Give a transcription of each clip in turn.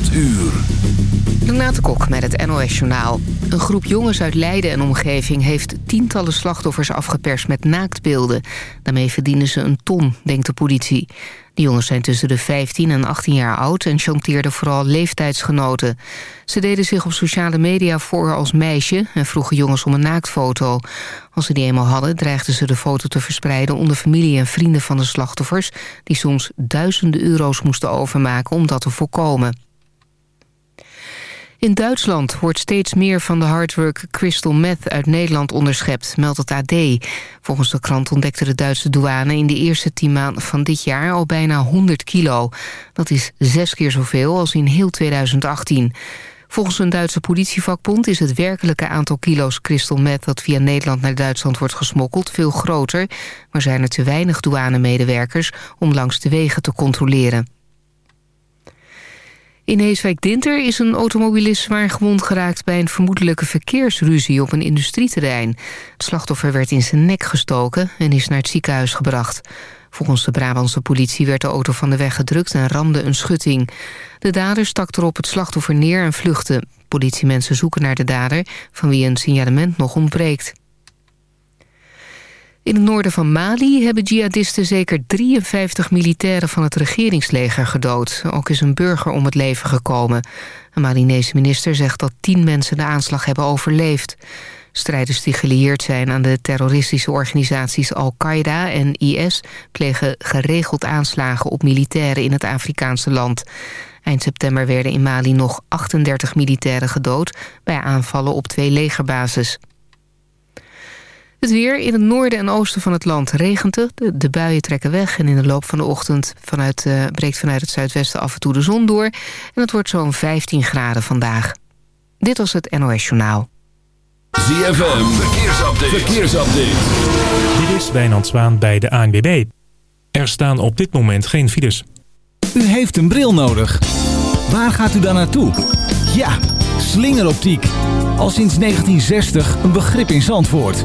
8 uur. Renate Kok met het NOS Journaal. Een groep jongens uit Leiden en omgeving heeft tientallen slachtoffers afgeperst met naaktbeelden. Daarmee verdienen ze een ton, denkt de politie. De jongens zijn tussen de 15 en 18 jaar oud en chanteerden vooral leeftijdsgenoten. Ze deden zich op sociale media voor als meisje en vroegen jongens om een naaktfoto. Als ze die eenmaal hadden, dreigden ze de foto te verspreiden onder familie en vrienden van de slachtoffers... die soms duizenden euro's moesten overmaken om dat te voorkomen. In Duitsland wordt steeds meer van de hardwork crystal meth uit Nederland onderschept, meldt het AD. Volgens de krant ontdekte de Duitse douane in de eerste tien maanden van dit jaar al bijna 100 kilo. Dat is zes keer zoveel als in heel 2018. Volgens een Duitse politievakbond is het werkelijke aantal kilo's crystal meth... dat via Nederland naar Duitsland wordt gesmokkeld veel groter... maar zijn er te weinig douanemedewerkers om langs de wegen te controleren. In Heeswijk-Dinter is een automobilist zwaar gewond geraakt... bij een vermoedelijke verkeersruzie op een industrieterrein. Het slachtoffer werd in zijn nek gestoken en is naar het ziekenhuis gebracht. Volgens de Brabantse politie werd de auto van de weg gedrukt en ramde een schutting. De dader stak erop het slachtoffer neer en vluchtte. Politiemensen zoeken naar de dader, van wie een signalement nog ontbreekt. In het noorden van Mali hebben jihadisten zeker 53 militairen van het regeringsleger gedood. Ook is een burger om het leven gekomen. Een Malinese minister zegt dat 10 mensen de aanslag hebben overleefd. Strijders die gelieerd zijn aan de terroristische organisaties Al-Qaeda en IS... plegen geregeld aanslagen op militairen in het Afrikaanse land. Eind september werden in Mali nog 38 militairen gedood... bij aanvallen op twee legerbases. Het weer in het noorden en oosten van het land regent het. De, buien trekken weg en in de loop van de ochtend vanuit, uh, breekt vanuit het zuidwesten af en toe de zon door. En het wordt zo'n 15 graden vandaag. Dit was het NOS Journaal. ZFM, verkeersupdate. verkeersupdate. Dit is Wijnand Zwaan bij de ANWB. Er staan op dit moment geen files. U heeft een bril nodig. Waar gaat u dan naartoe? Ja, slingeroptiek. Al sinds 1960 een begrip in Zandvoort.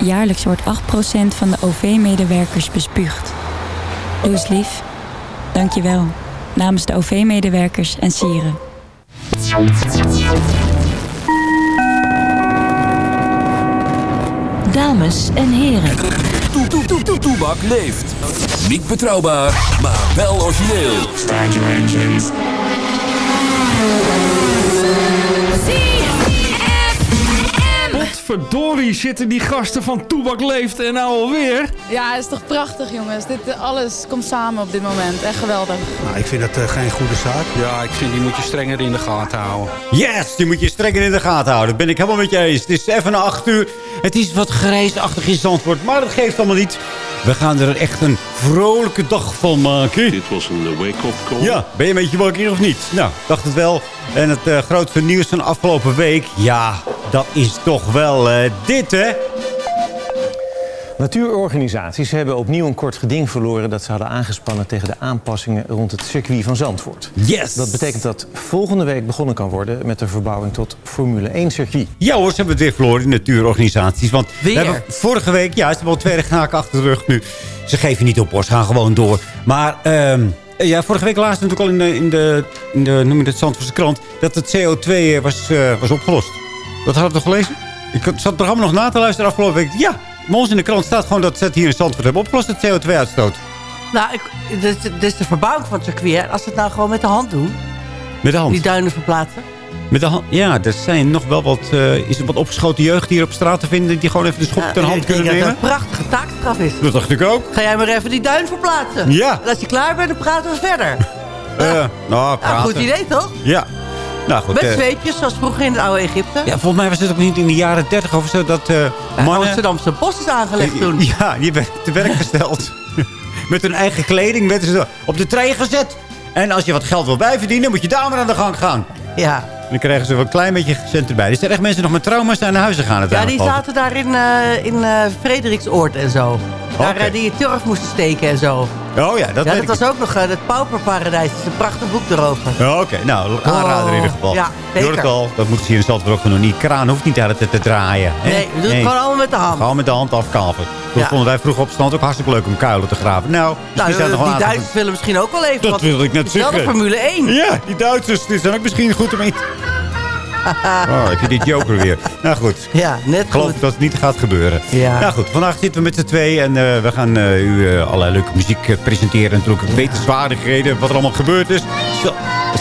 Jaarlijks wordt 8% van de OV-medewerkers bespuugd. Doe eens lief. Dank je wel. Namens de OV-medewerkers en sieren. Dames en heren. Toebak leeft. Niet betrouwbaar, maar wel origineel. Verdorie zitten die gasten van Toebak Leeft en nou alweer. Ja, het is toch prachtig jongens. Dit, eh, alles komt samen op dit moment. Echt geweldig. Nou, ik vind dat uh, geen goede zaak. Ja, ik vind die moet je strenger in de gaten houden. Yes, die moet je strenger in de gaten houden. Dat ben ik helemaal met je eens. Het is even na acht uur. Het is wat grijsachtig in Zandvoort, maar dat geeft allemaal niet. We gaan er echt een vrolijke dag van maken. Dit was een wake-up call. Ja, ben je een beetje wakker of niet? Nou, dacht het wel. En het uh, grootste nieuws van afgelopen week... ja, dat is toch wel uh, dit, hè? Natuurorganisaties hebben opnieuw een kort geding verloren... dat ze hadden aangespannen tegen de aanpassingen rond het circuit van Zandvoort. Yes! Dat betekent dat volgende week begonnen kan worden... met de verbouwing tot Formule 1 circuit. Ja hoor, ze hebben het weer verloren, die natuurorganisaties. Want we hebben vorige week, ja, ze hebben al twee regenaken achter de rug nu. Ze geven niet op hoor, ze gaan gewoon door. Maar ehm, ja, vorige week laatst natuurlijk al in de, in de, in de noem je het Zandvoortse krant... dat het CO2 was, eh, was opgelost. Dat hadden we toch gelezen? Ik zat het programma nog na te luisteren afgelopen week. Ja, bij ons in de krant staat gewoon dat ze het hier in Zandvoort hebben opgelost, het CO2-uitstoot. Nou, ik, dit, is de verbouwing van het circuit. Als ze het nou gewoon met de hand doen, Met de hand. die duinen verplaatsen. Met de hand. Ja, er zijn nog wel wat, eh, is er wat opgeschoten jeugd hier op straat te vinden... die gewoon even de schop Ja, ter hand ik denk kunnen dat nemen? dat een prachtige taakstraf is. Dat dacht ik ook. Ga jij maar even die duin verplaatsen. Ja. En als je klaar bent, dan praten we verder. Eh, nou, Nou, praten. goed idee toch? Ja. Nou goed. Met eh, zweepjes, zoals vroeger in het oude Egypte. ja, volgens mij was het ook niet in de jaren 30 of zo dat Ja, mannen... Amsterdamse bos is aangelegd toen. Ja, die werden te werk gesteld. Met hun eigen kleding werden ze op de trein gezet. En als je wat geld wil bijverdienen, moet je daar maar aan de gang gaan. Ja. Dan krijgen ze wel een klein beetje cent erbij. Dus er echt mensen nog met trauma's naar huis gaan. Ja, die zaten daar in, eh in Frederiksoord en zo. Daar eh, die je turf moesten steken en zo. Oh ja, dat ja, dat was ook nog eh, het Pauperparadijs. Dat is een prachtig boek erover. Ja, Oké, nou, aanrader in ieder geval. Oh, ja, zeker. het al, dat moeten ze hier in Zandvoort ook doen. Die kraan hoeft niet de hele tijd te draaien. hè? Nee, we doen het gewoon allemaal met de hand. Gewoon met de hand afkalven. Dat Ja. vonden wij vroeger op stand ook hartstikke leuk om kuilen te graven. Nou, Nou, die aantal- Duitsers willen misschien ook wel even Dat wat. wilde ik net Het zeggen. Formule 1. Ja, die Duitsers die zijn ook misschien goed om in. Oh, heb je dit joker weer. Nou goed. Ja, net Ik geloof goed. dat het niet gaat gebeuren. Ja. Nou goed, vandaag zitten we met z'n twee. En eh, we gaan eh, u eh, allerlei leuke muziek presenteren. En natuurlijk wetenswaardigheden. Wat er allemaal gebeurd is. Sta-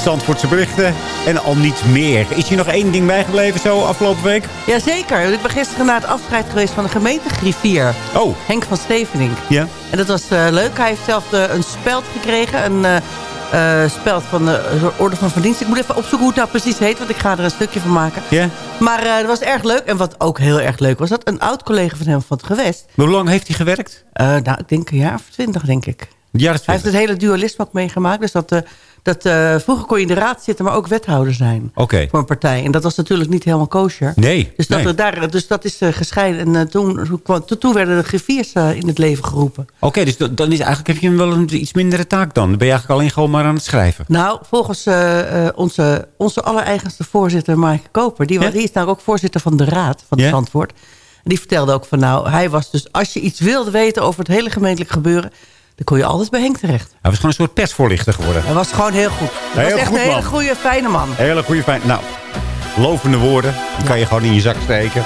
Zandvoortse berichten. En al niet meer. Is hier nog één ding bijgebleven zo afgelopen week? Jazeker. Ik ben gisteren naar het afscheid geweest van de gemeentegriffier. Oh. Henk van Stevening. Ja. En dat was leuk. Hij heeft zelf een speld gekregen. Een eh, speld van de Orde van Verdienst. Ik moet even opzoeken hoe het nou precies heet. Want ik ga er een stukje van maken. Ja. Maar eh, dat was erg leuk. En wat ook heel erg leuk was. Dat een oud collega van hem van het gewest. Hoe lang heeft hij gewerkt? Eh, nou, ik denk een jaar of twintig, denk ik. Ja, Hij heeft het hele dualisme ook meegemaakt. Dus dat, eh, dat, eh, vroeger kon je in de raad zitten, maar ook wethouder zijn. Voor een partij. En dat was natuurlijk niet helemaal kosher. Nee. Dus dat, nee. er daar, dus dat is eh, gescheiden. En eh, toen, toen werden de griffiers in het leven geroepen. Oké, dus dan is eigenlijk heb je wel een iets mindere taak dan. Dan ben je eigenlijk alleen gewoon maar aan het schrijven. Nou, volgens onze, onze allereigenste voorzitter, Maaike Koper... Die, wa- Ja? die is nou ook voorzitter van de raad van het? Zandvoort. En die vertelde ook van nou, hij was dus... als je iets wilde weten over het hele gemeentelijk gebeuren... dan kon je altijd bij Henk terecht. Hij was gewoon een soort persvoorlichter geworden. Hij was gewoon heel goed. Hij Heel was echt goed, een hele goede, fijne man. Hele goede fijn. Nou, lovende woorden. Die kan je gewoon in je zak steken.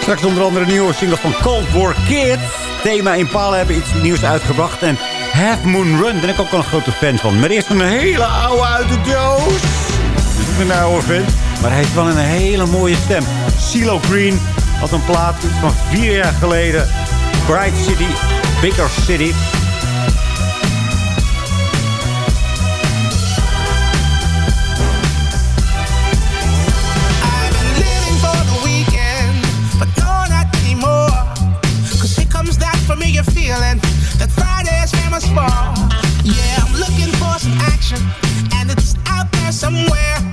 Straks onder andere een nieuwe single van Cold War Kids. Thema Impala hebben iets nieuws uitgebracht. En Half Moon Run ben ik ook wel een grote fan van. Maar eerst een hele oude uit de doos. Dus ik ben een oude fan. Maar hij heeft wel een hele mooie stem. CeeLo Green had een plaat van vier jaar geleden. Bright City, Bigger City. And it's out there somewhere.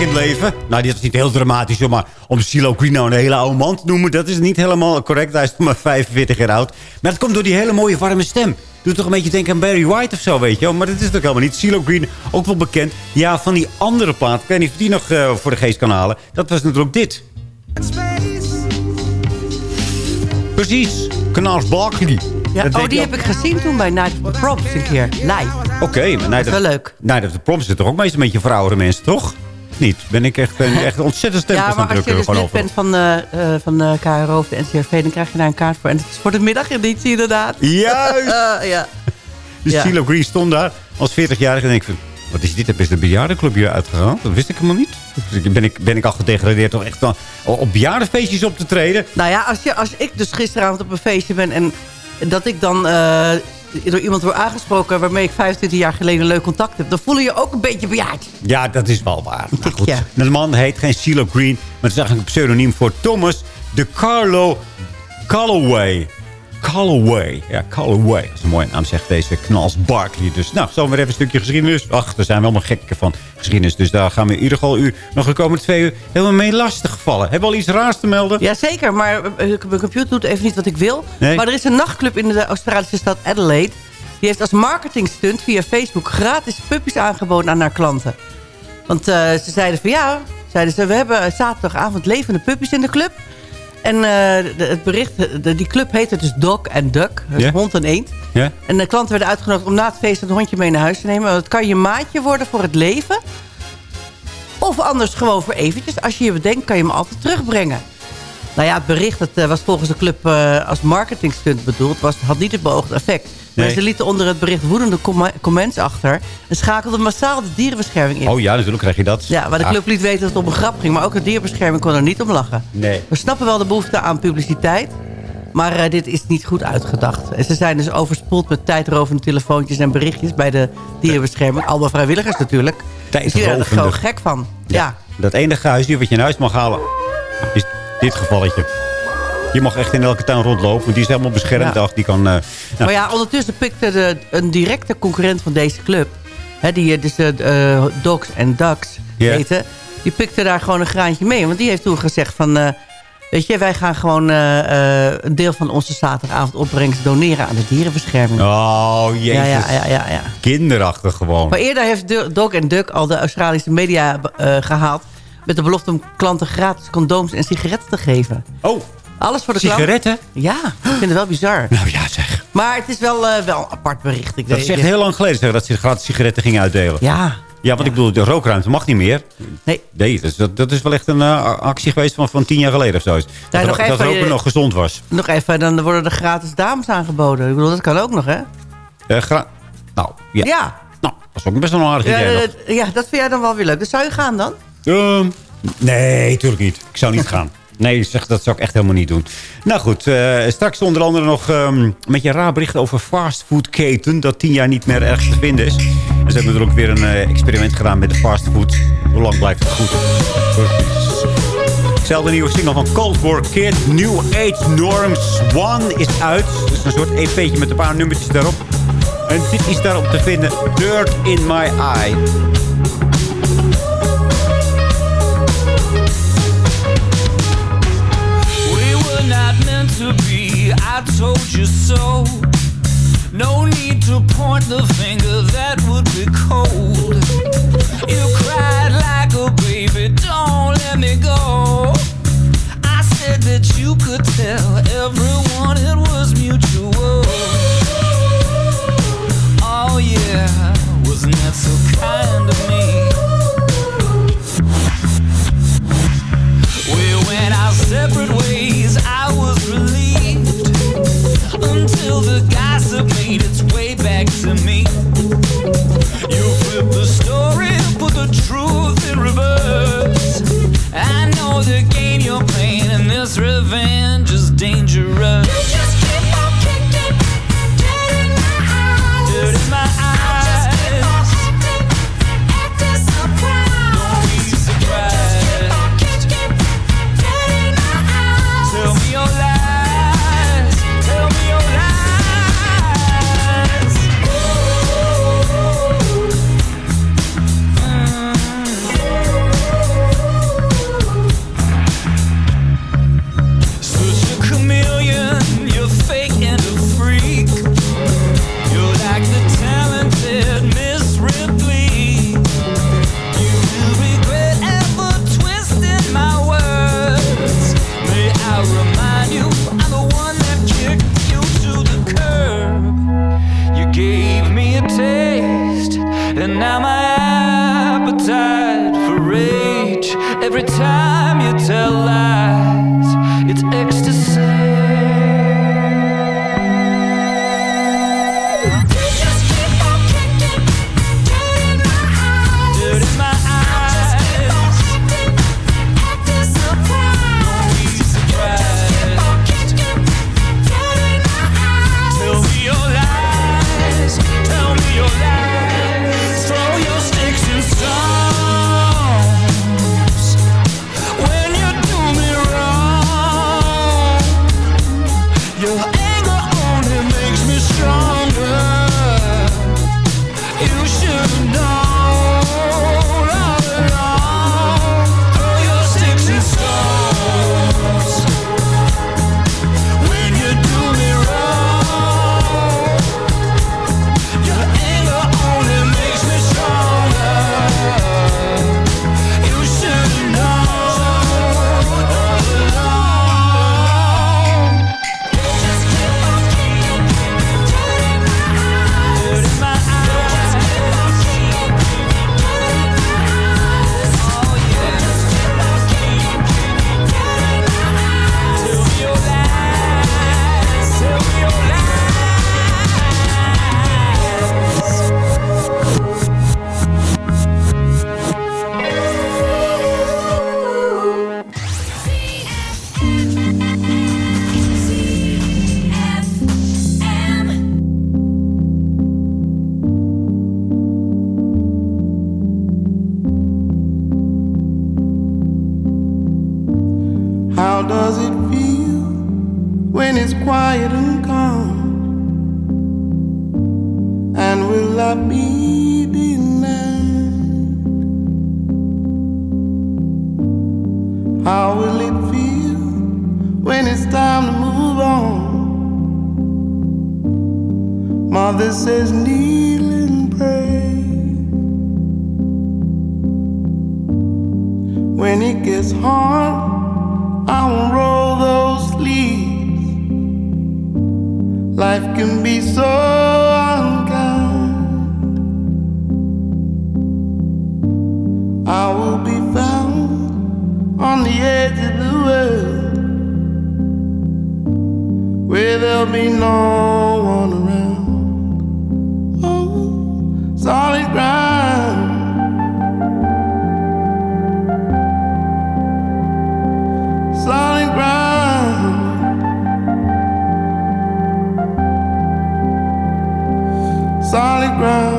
In het leven. Nou, dit is niet heel dramatisch, hoor, maar om Green nou een hele oude man te noemen... dat is niet helemaal correct. Hij is nog maar 45 jaar oud. Maar dat komt door die hele mooie warme stem. Doet toch een beetje denken aan Barry White of zo, weet je wel. Maar dat is toch helemaal niet. CeeLo Green, ook wel bekend. Ja, van die andere plaat. Ik weet niet of die nog eh, voor de geest kan halen. Dat was natuurlijk dit. Precies. Kanaals Barkley. Ja, Dat oh, die heb ik gezien toen bij Night of the Props een keer. Live. Oké, maar Night of, wel leuk. Night of the Proms zit toch ook meestal een beetje voor oudere mensen, toch? Niet? Ben ik echt, ben echt ontzettend stempels Ja, maar als je dus lid bent van, eh, eh, van de KRO of de NCRV... dan krijg je daar een kaart voor. En het is voor de middageditie inderdaad. Juist! Eh, ja. Dus Ja. CeeLo Green stond daar als 40-jarige en denk ik van... Wat is dit? Heb je de bejaardenclub hier uitgehaald? Dat wist ik helemaal niet. Dus ben ik, ben ik al gedegradeerd toch echt op bejaardenfeestjes op te treden? Nou ja, als, je, als ik dus gisteravond op een feestje ben... en dat ik dan eh, door iemand word aangesproken... waarmee ik 25 jaar geleden een leuk contact heb... dan voel je je ook een beetje bejaard. Ja, dat is wel waar. Maar goed, Ja. de man heet geen CeeLo Green, maar het is eigenlijk een pseudoniem voor Thomas de Carlo Calloway. Calloway. Ja, Calloway. Dat is een mooie naam, zegt deze knals Barkley. Dus nou, zo weer even een stukje geschiedenis. Ach, daar zijn we allemaal gekken van geschiedenis. Dus daar gaan we in ieder geval u nog de komende twee uur helemaal mee lastig gevallen. Hebben we al iets raars te melden? Jazeker, maar eh, mijn computer doet even niet wat ik wil. Nee. Maar er is een nachtclub in de Australische stad Adelaide. Die heeft als marketingstunt via Facebook gratis puppies aangeboden aan haar klanten. Want eh, ze zeiden van ja, zeiden ze, we hebben zaterdagavond levende puppies in de club. En de- het bericht, de- die club heette dus Dog and Duck. Dus hond en eend. En de klanten werden uitgenodigd om na het feest het hondje mee naar huis te nemen. Want Het kan je maatje worden voor het leven. Of anders gewoon voor eventjes. Als je je bedenkt, kan je hem altijd terugbrengen. Nou ja, het bericht dat, eh, was volgens de club eh, als marketingstunt bedoeld. Was, had niet het beoogde effect. Maar Nee. ze lieten onder het bericht woedende com- comments achter. En schakelden massaal de dierenbescherming in. Oh ja, natuurlijk krijg je dat. Ja, maar de club liet weten dat het om een grap ging. Maar ook de dierenbescherming kon er niet om lachen. Nee. We snappen wel de behoefte aan publiciteit. Maar eh, dit is niet goed uitgedacht. En ze zijn dus overspoeld met tijdrovende telefoontjes en berichtjes... bij de dierenbescherming. Allemaal vrijwilligers natuurlijk. Die werden er gewoon gek van. Ja. Dat enige huisdier wat je in huis mag halen, is dit gevalletje. Je mag echt in elke tuin rondlopen. want Die is helemaal beschermd. Ja. Die kan... eh, nou, Maar ja, ondertussen pikte de, een directe concurrent van deze club... Hè, die eh, dus de eh, Dogs and Ducks Ja. heten... die pikte daar gewoon een graantje mee. Want die heeft toen gezegd van... weet je, wij gaan gewoon een deel van onze zaterdagavond opbrengst doneren aan de dierenbescherming. Oh, jezus. Ja, ja, ja, ja. Kinderachtig gewoon. Maar eerder heeft Dog and Duck al de Australische media eh, gehaald... met de belofte om klanten gratis condooms en sigaretten te geven. Oh, Alles voor de klant. sigaretten? Ja, ik vind het wel bizar. Nou ja, zeg. Maar het is wel, eh, wel een apart bericht. Ik Dat is echt heel lang geleden zeg, dat ze gratis sigaretten gingen uitdelen. Ja. Ja, want ik bedoel, de rookruimte mag niet meer. Nee. Nee, dat, is- dat, dat is wel echt een eh, actie geweest van, van tien jaar geleden of zo. Dat, nog dat roken nog gezond was. Nog even, dan worden er gratis dames aangeboden. Ik bedoel, dat kan ook nog, hè? Gra- nou, ja. Ja. Nou, dat is ook best wel een aardig idee ja, dat vind jij dan wel weer leuk. Dus zou je gaan dan? Ehm, nee, natuurlijk niet. Ik zou niet gaan. Nee, zeg, dat zou ik echt helemaal niet doen. Nou goed, eh, straks onder andere nog ehm, een beetje raar bericht over fastfoodketen... dat tien jaar niet meer ergens te vinden is. Ze hebben er ook weer een eh, experiment gedaan met de fastfood. Hoe lang blijft het goed? Precies. Zelfde nieuwe single van Cold War Kid, New Age Norms One, is uit. Dus een soort EP'tje met een paar nummertjes daarop. En dit is daarop te vinden, Dirt in My Eye. I told you so. No need to point the finger, that would be cold. You it's time to move on? Mother says, kneel and pray. When it gets hard, I won't roll those sleeves. Life can be so unkind. I will be found on the edge of the world where there'll be no one around. Oh, solid ground. solid ground. Solid ground.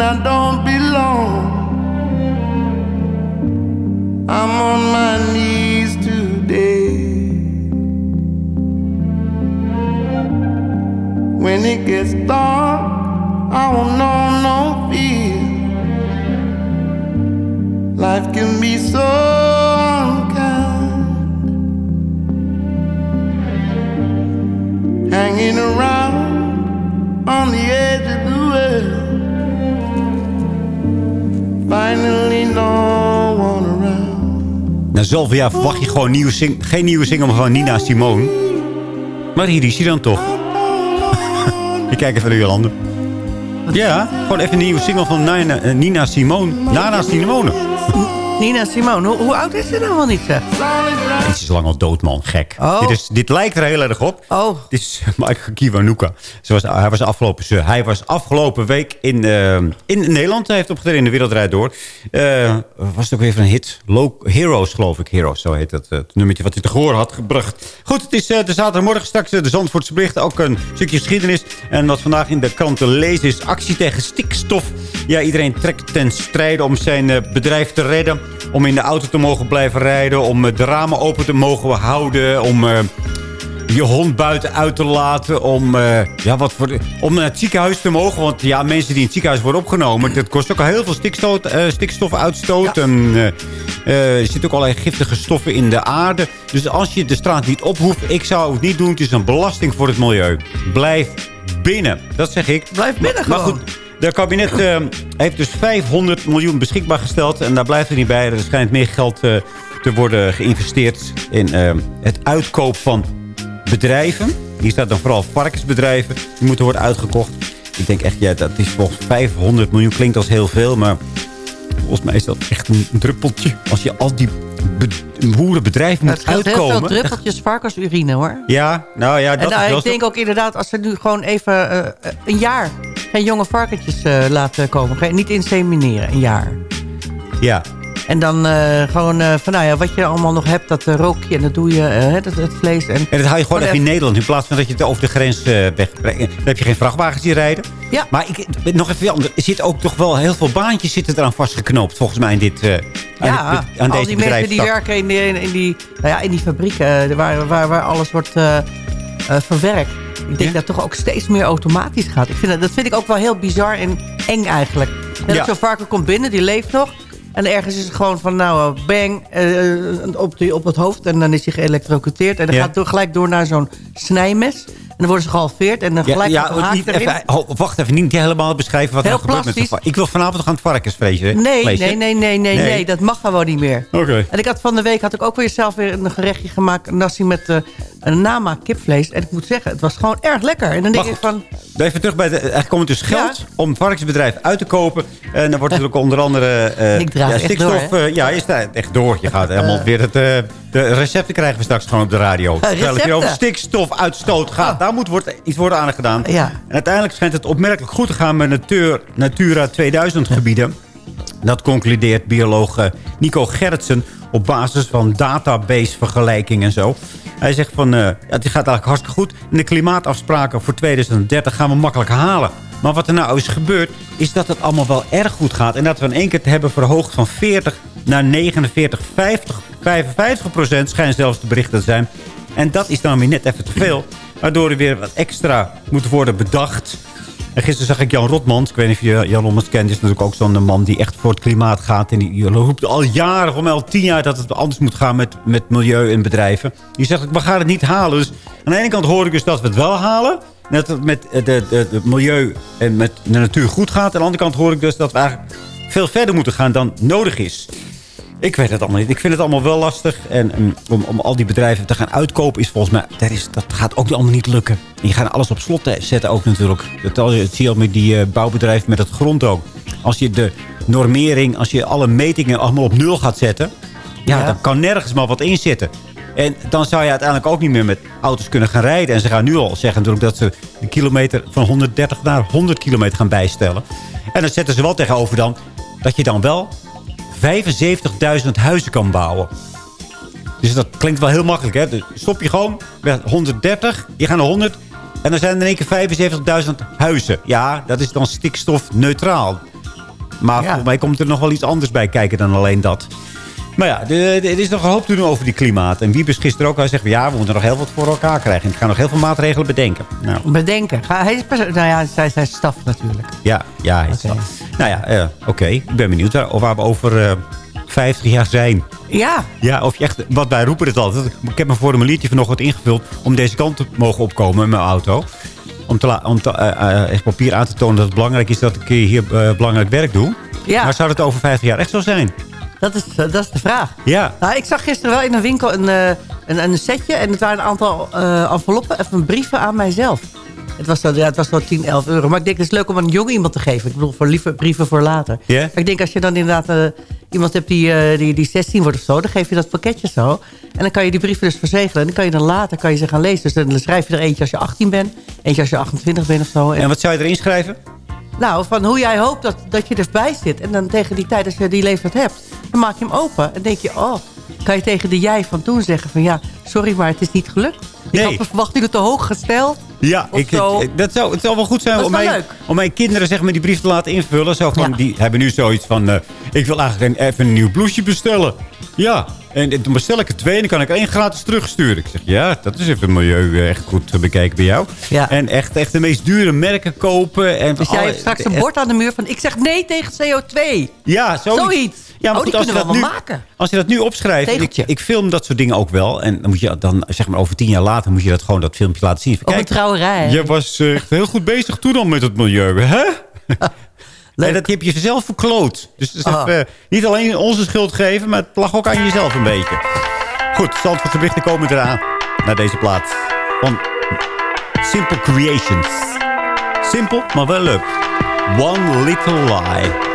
And I don't belong. I'm on my knees today. When it gets dark, I won't know no fear. Life can be so Finally, no one around. Na zoveel jaar verwacht je gewoon nieuwe sing geen nieuwe single van Nina Simone. Maar hier is hij dan toch. Ik kijk even naar Jolande. Ja, gewoon even een nieuwe single van Nina, eh, Nina Simone. Nana Simone. Nina Simone, hoe, hoe oud is ze nou wel niet? zeg? Dit is lang al dood, man. Gek. Oh. Dit, is, dit lijkt er heel erg op. Oh. Dit is Michael Kiwanuka. Was, hij, was afgelopen, ze, hij was afgelopen week in, eh, in Nederland. Hij heeft opgetreden in de Wereldrijd Door. Eh, was het ook weer van een hit? Heroes, geloof ik. Heroes, zo heet dat. eh, Het nummertje wat hij te horen had gebracht. Goed, het is de zaterdagmorgen straks de Zandvoortse berichten. Ook een stukje geschiedenis. En wat vandaag in de krant te lezen is actie tegen stikstof. Ja, iedereen trekt ten strijde om zijn bedrijf te redden. Om in de auto te mogen blijven rijden. Om eh, de ramen open te mogen houden. Om... eh, je hond buiten uit te laten om, eh, ja, wat voor, om naar het ziekenhuis te mogen. Want ja, mensen die in het ziekenhuis worden opgenomen... dat kost ook al heel veel stikstof, eh, stikstofuitstoot. En, er zitten ook allerlei giftige stoffen in de aarde. Dus als je de straat niet op hoeft, ik zou het niet doen. Het is een belasting voor het milieu. Blijf binnen, dat zeg ik. Blijf binnen Maar gewoon. goed, de kabinet eh, heeft dus 500 miljoen beschikbaar gesteld. En daar blijft het niet bij. Er schijnt meer geld eh, te worden geïnvesteerd in eh, het uitkoop van bedrijven. Hier staat dan vooral varkensbedrijven. Die moeten worden uitgekocht. Ik denk echt, ja, dat is volgens 500 miljoen klinkt als heel veel. Maar volgens mij is dat echt een druppeltje. Als je al die be- boerenbedrijven Het moet scheelt heel uitkomen. veel druppeltjes varkensurine, hoor. Ja, nou ja, dat en nou, is wel ik denk ook inderdaad, als ze nu gewoon even eh, een jaar geen jonge varkentjes eh, laten komen. Geen- Niet insemineren, een jaar. Ja, En dan eh, gewoon eh, van, nou ja, wat je allemaal nog hebt, dat eh, rook je en dat doe je, eh, het, het vlees. En, En dat hou je gewoon even in Nederland. In plaats van dat je het over de grens wegbrengt. Dan heb je geen vrachtwagens die rijden. Ja. Maar ik, nog even. Er zit ook toch wel heel veel baantjes zitten eraan vastgeknoopt. Volgens mij in dit, aan, Ja, dit- aan al deze die mensen die werken in die, in, die, nou ja, in die fabrieken waar, waar, waar alles wordt verwerkt. Ik denk dat het toch ook steeds meer automatisch gaat. Ik vind dat, dat vind ik ook wel heel bizar en eng eigenlijk. Dat Ja. Zo'n varken komt binnen, die leeft nog. En ergens is het gewoon van, nou, eh, bang, eh, op, die, op het hoofd. En dan is hij geëlectrocuteerd. En dan Ja. gaat door, gelijk door naar zo'n snijmes. En dan worden ze gehalveerd. En dan Ja, gelijk ja, haak niet even, wacht even, niet helemaal beschrijven wat er Heel gebeurt met plastisch. de vark- Ik wil vanavond nog aan het varkensvlees. hè? Nee, hè? nee, nee, nee, nee, nee, dat mag gewoon niet meer. Oké. En ik had van de week had ik ook weer zelf weer een gerechtje gemaakt, een nasi met eh, een namaak kipvlees. En ik moet zeggen, het was gewoon erg lekker. En dan denk ik van, Even terug bij de... Er komt dus geld om varkensbedrijf uit te kopen. En dan wordt ook onder andere... eh, Ik draag ja, stikstof. door, eh, ja, je staat echt door. Je gaat helemaal weer het... eh, de recepten krijgen we straks gewoon op de radio. Terwijl het hier over stikstofuitstoot gaat. Daar moet wordt, iets worden aan gedaan. Ja. En uiteindelijk schijnt het opmerkelijk goed te gaan met Natur, Natura 2000 gebieden. Dat concludeert bioloog eh, Nico Gerritsen op basis van database vergelijking en zo. Hij zegt van, eh, het gaat eigenlijk hartstikke goed. En de klimaatafspraken voor 2030 gaan we makkelijk halen. Maar wat er nou is gebeurd, is dat het allemaal wel erg goed gaat. En dat we in één keer het hebben verhoogd van 40 naar 49, 50, 55 procent. Schijnt zelfs de berichten te zijn. En dat is dan weer net even te veel. Waardoor er weer wat extra moet worden bedacht. En gisteren zag ik Jan Rotmans. Ik weet niet of je Jan Rotmans kent. is natuurlijk ook zo'n man die echt voor het klimaat gaat. En die, roept al jaren, of al tien jaar... dat het anders moet gaan met, met milieu en bedrijven. Die zegt, we gaan het niet halen. Dus aan de ene kant hoor ik dus dat we het wel halen. En dat het met de, de milieu en met de natuur goed gaat. Aan de andere kant hoor ik dus dat we eigenlijk veel verder moeten gaan dan nodig is. Ik weet het allemaal niet. Ik vind het allemaal wel lastig. En mm, om, om al die bedrijven te gaan uitkopen is volgens mij... Dat, is, dat gaat ook allemaal niet lukken. En je gaat alles op slot zetten ook natuurlijk. Dat, zie je al met die eh, bouwbedrijven met het grond ook. Als je de normering, als je alle metingen allemaal op nul gaat zetten... Ja, Ja. dan kan nergens maar wat in zitten. En dan zou je uiteindelijk ook niet meer met auto's kunnen gaan rijden. En ze gaan nu al zeggen natuurlijk dat ze de kilometer van 130 naar 100 kilometer gaan bijstellen. En dan zetten ze wel tegenover dan dat je dan wel 75.000 huizen kan bouwen. Dus dat klinkt wel heel makkelijk. Hè? Dus stop je gewoon bij 130, je gaat naar 100... en dan zijn er in één keer 75.000 huizen. Ja, dat is dan stikstofneutraal. Maar volgens mij komt er nog wel iets anders bij kijken dan alleen dat. Maar ja, er is nog een hoop te doen over die klimaat. En Wiebes gisteren ook. Hij zegt, ja, we moeten nog heel wat voor elkaar krijgen. En ik ga nog heel veel maatregelen bedenken. Nou, bedenken. Hij is nou ja, zij zijn staf natuurlijk. ja, ja. hij is dat. Nou ja, eh, oké. Ik ben benieuwd waar, waar we over eh 50 jaar zijn. Ja, Ja, of je echt, wat wij roepen het altijd. Ik heb mijn formuliertje vanochtend ingevuld om deze kant te mogen opkomen in mijn auto. Om, te om te, eh, eh, echt papier aan te tonen dat het belangrijk is dat ik hier eh, belangrijk werk doe. Ja. Maar zou het over 50 jaar echt zo zijn? Dat is, eh, dat is de vraag. Ja. Nou, ik zag gisteren wel in een winkel een, eh, een, een setje. En het waren een aantal eh, enveloppen. Even brieven aan mijzelf. Het was, zo, ja, het was wel 10, 11 euro. Maar ik denk, het is leuk om aan een jong iemand te geven. Ik bedoel, voor lieve brieven voor later. Ja? Maar ik denk, als je dan inderdaad iemand hebt die, die, die 16 wordt of zo... dan geef je dat pakketje zo. En dan kan je die brieven dus verzegelen. En dan kan je dan later kan je ze gaan lezen. Dus dan schrijf je er eentje als je 18 bent. Eentje als je 28 bent of zo. En, En wat zou je erin schrijven? Nou, van hoe jij hoopt dat, dat je erbij zit. En dan tegen die tijd, als je die leeftijd hebt... dan maak je hem open. En denk je, oh... kan je tegen de jij van toen zeggen van... ja, sorry, maar het is niet gelukt. Ik Nee. had de verwachtingen te hoog gesteld. Ja, ik, zo. ik- dat zou, het zou wel goed zijn om mijn, leuk. om mijn kinderen zeg maar, die brief te laten invullen. Zo van, Die hebben nu zoiets van, eh, ik wil eigenlijk even een nieuw blouseje bestellen. Ja, En toen bestel ik er twee en dan kan ik er één gratis terugsturen. Ik zeg, ja, dat is even het milieu eh, echt goed te bekijken bij jou. Ja. En echt, echt de meest dure merken kopen. En Dus jij hebt straks een bord aan de muur van... ik zeg nee tegen CO2. Ja, zoiets. Zoiets. Ja, maar oh, die goed, kunnen we wel nu, maken. als je dat nu opschrijft... Ik, ik film dat soort dingen ook wel. En dan moet je dan, zeg maar, over tien jaar later... moet je dat gewoon dat filmpje laten zien. Op een trouwerij. Je was eh, echt heel goed bezig toen al met het milieu, hè? En dat heb je zelf verkloot. Dus het is Ah. even, niet alleen onze schuld geven, maar het lag ook aan jezelf een beetje. Goed, Zandvoortse berichten komen eraan. Naar deze plaat. Van Simple Creations. Simpel, maar wel leuk. One Little Lie.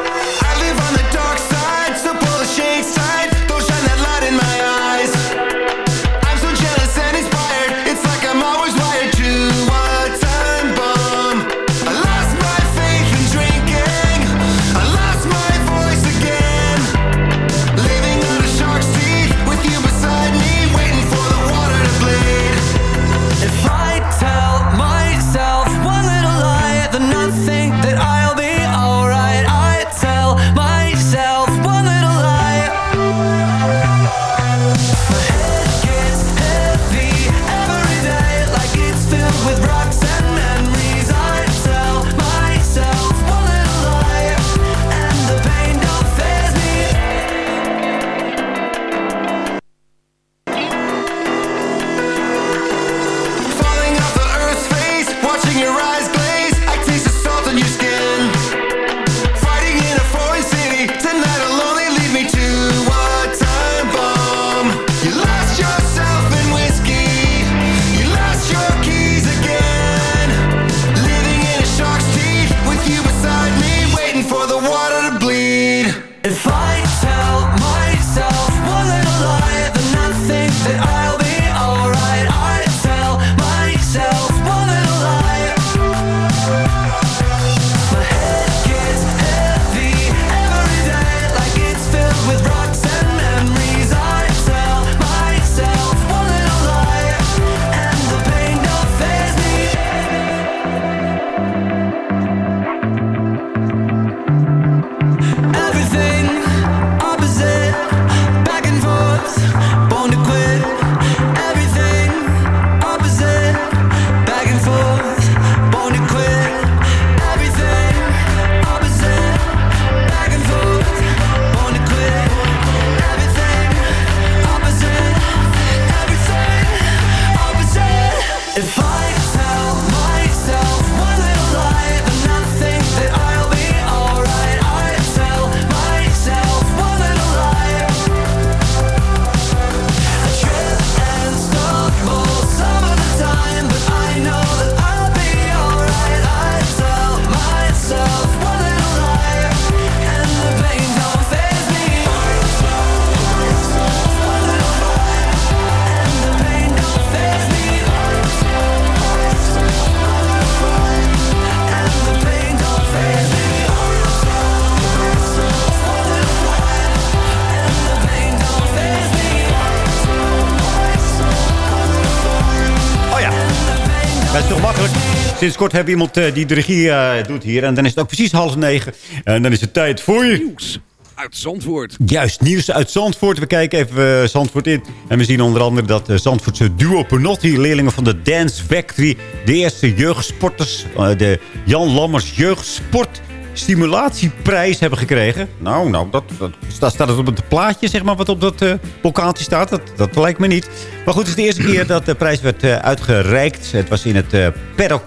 Dat is toch makkelijk. Sinds kort hebben we iemand eh, die de regie eh, doet hier. En dan is het ook precies half negen. En dan is het tijd voor je... Nieuws uit Zandvoort. Juist, nieuws uit Zandvoort. We kijken even eh, Zandvoort in. En we zien onder andere dat Zandvoortse duo Penotti... leerlingen van de Dance Factory... de eerste jeugdsporters... de Jan Lammers Jeugdsport Stimulatieprijs hebben gekregen. Nou, nou dat, dat, staat, het op het plaatje, zeg maar, wat op dat uh, staat? Dat, dat lijkt me niet. Maar goed, het is de eerste keer dat de prijs werd uh, uitgereikt. Het was in het uh,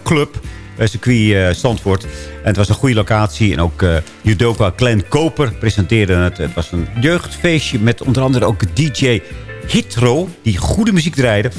Club circuit Zandvoort. En het was een goede locatie. En ook judoka Glenn Koper presenteerde het. Het was een jeugdfeestje met onder andere ook DJ Hitro... die goede muziek draaide.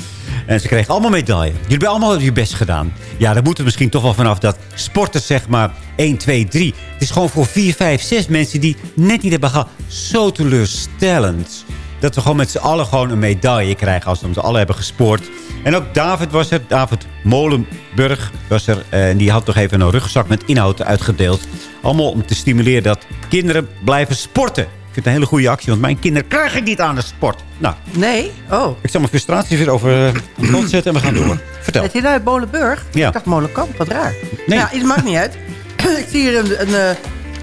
En ze kregen allemaal medailles. Jullie hebben allemaal je best gedaan. Ja, daar moeten we misschien toch wel vanaf dat sporters zeg maar 1, 2, 3. Het is gewoon voor 4, 5, 6 mensen die net niet hebben gehad. Zo teleurstellend. Dat we gewoon met z'n allen gewoon een medaille krijgen als we ze allen hebben gespoord. En ook David was er. David Molenburg was er. En die had toch even een rugzak met inhoud uitgedeeld. Allemaal om te stimuleren dat kinderen blijven sporten. Vind het een hele goede actie, want mijn kinderen krijgen niet aan de sport. Nou. Nee? Oh. Ik zal mijn frustratie weer over uh, de grond zetten en we gaan door. Vertel. Zit je nou uit Molenburg? Ja. Ik dacht Molenkamp, wat raar. Nee. Ja, het maakt niet uit. ik zie hier een, een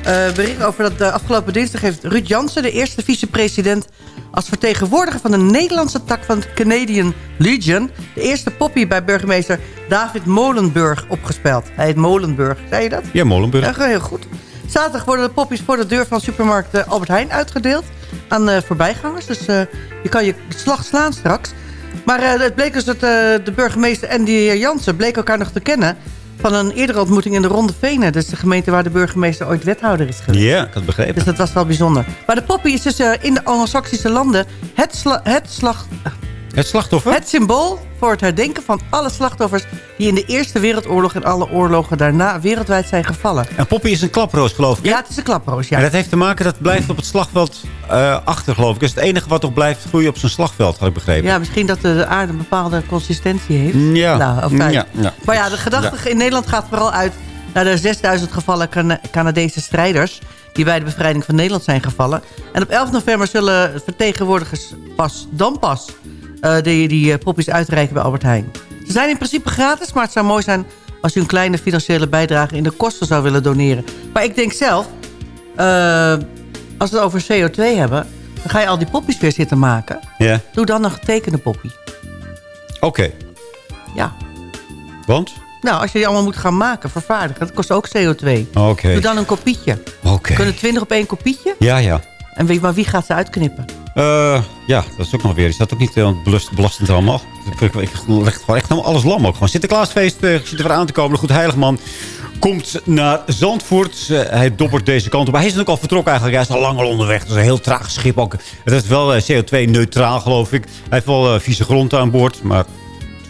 uh, bericht over dat uh, afgelopen dinsdag heeft Ruud Jansen, de eerste vicepresident als vertegenwoordiger van de Nederlandse tak van het Canadian Legion... de eerste poppy bij burgemeester David Molenburg opgespeld. Hij heet Molenburg, zei je dat? Ja, Molenburg. Ja, heel goed. Zaterdag worden de poppies voor de deur van supermarkt eh, Albert Heijn uitgedeeld... aan eh, voorbijgangers, dus eh, je kan je slag slaan straks. Maar het bleek dus dat de burgemeester en de heer Jansen... bleken elkaar nog te kennen van een eerdere ontmoeting in de Ronde Venen. Is de gemeente waar de burgemeester ooit wethouder is geweest. Ja, ik had begrepen. Dus dat was wel bijzonder. Maar de poppy is dus in de Anglo-Saxische landen het, sla- het, slag, Het slachtoffer? het symbool voor het herdenken van alle slachtoffers... die in de Eerste Wereldoorlog en alle oorlogen daarna wereldwijd zijn gevallen. En Poppy is een klaproos, geloof ik. hè? Ja, het is een klaproos, ja. En dat heeft te maken, dat blijft op het slagveld eh, achter, geloof ik. Dat is het enige wat nog blijft groeien op zijn slagveld, had ik begrepen. Ja, misschien dat de aarde een bepaalde consistentie heeft. Ja. Nou, of kijk. Ja, ja. Maar ja, de gedachte in Nederland gaat vooral uit... naar de 6000 gevallen Cana- Canadese strijders... die bij de bevrijding van Nederland zijn gevallen. En op 11 november zullen vertegenwoordigers pas, dan pas... eh, die, die eh, poppies uitreiken bij Albert Heijn. Ze zijn in principe gratis, maar het zou mooi zijn... als u een kleine financiële bijdrage in de kosten zou willen doneren. Maar ik denk zelf... eh, als we het over CO2 hebben... dan ga je al die poppies weer zitten maken. Ja. Doe dan een getekende poppie. Oké. Ja. Want? Nou, als je die allemaal moet gaan maken, vervaardigen, dat kost ook CO2. Oké. Doe dan een kopietje. Oké. Kunnen 20 op één kopietje? Ja, ja. En wie, maar wie gaat ze uitknippen? Eh, ja, dat is ook nog weer. Is dat ook niet belast- belastend allemaal? Ik, ik, leg gewoon echt alles lam ook. Gewoon Sinterklaasfeest uh, zit er weer aan te komen. De Goed Heiligman komt naar Zandvoort. Eh, hij dobbert deze kant op. Hij is ook al vertrokken eigenlijk. Hij is al lang onderweg. Het is een heel traag schip ook. Het is wel eh, CO2-neutraal, geloof ik. Hij heeft wel eh, vieze grond aan boord. Maar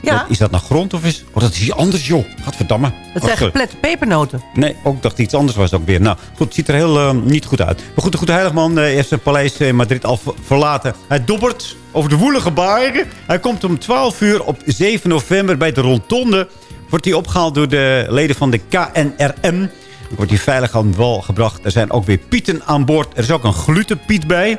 Ja. is dat nou grond of is... Oh, dat is iets anders, joh. Gadverdamme. Het zijn Wacht, geplette pepernoten. Nee, ook dacht iets anders was ook weer. Nou, goed, het ziet er heel eh, niet goed uit. Maar goed, de Goede Heiligman eh, heeft zijn paleis in Madrid al ver- verlaten. Hij dobbert over de woelige baren. Hij komt om 12 uur op 7 november bij de Rondonde. Wordt hij opgehaald door de leden van de KNRM. Dan wordt hij veilig aan wal gebracht. Er zijn ook weer pieten aan boord. Er is ook een glutenpiet bij.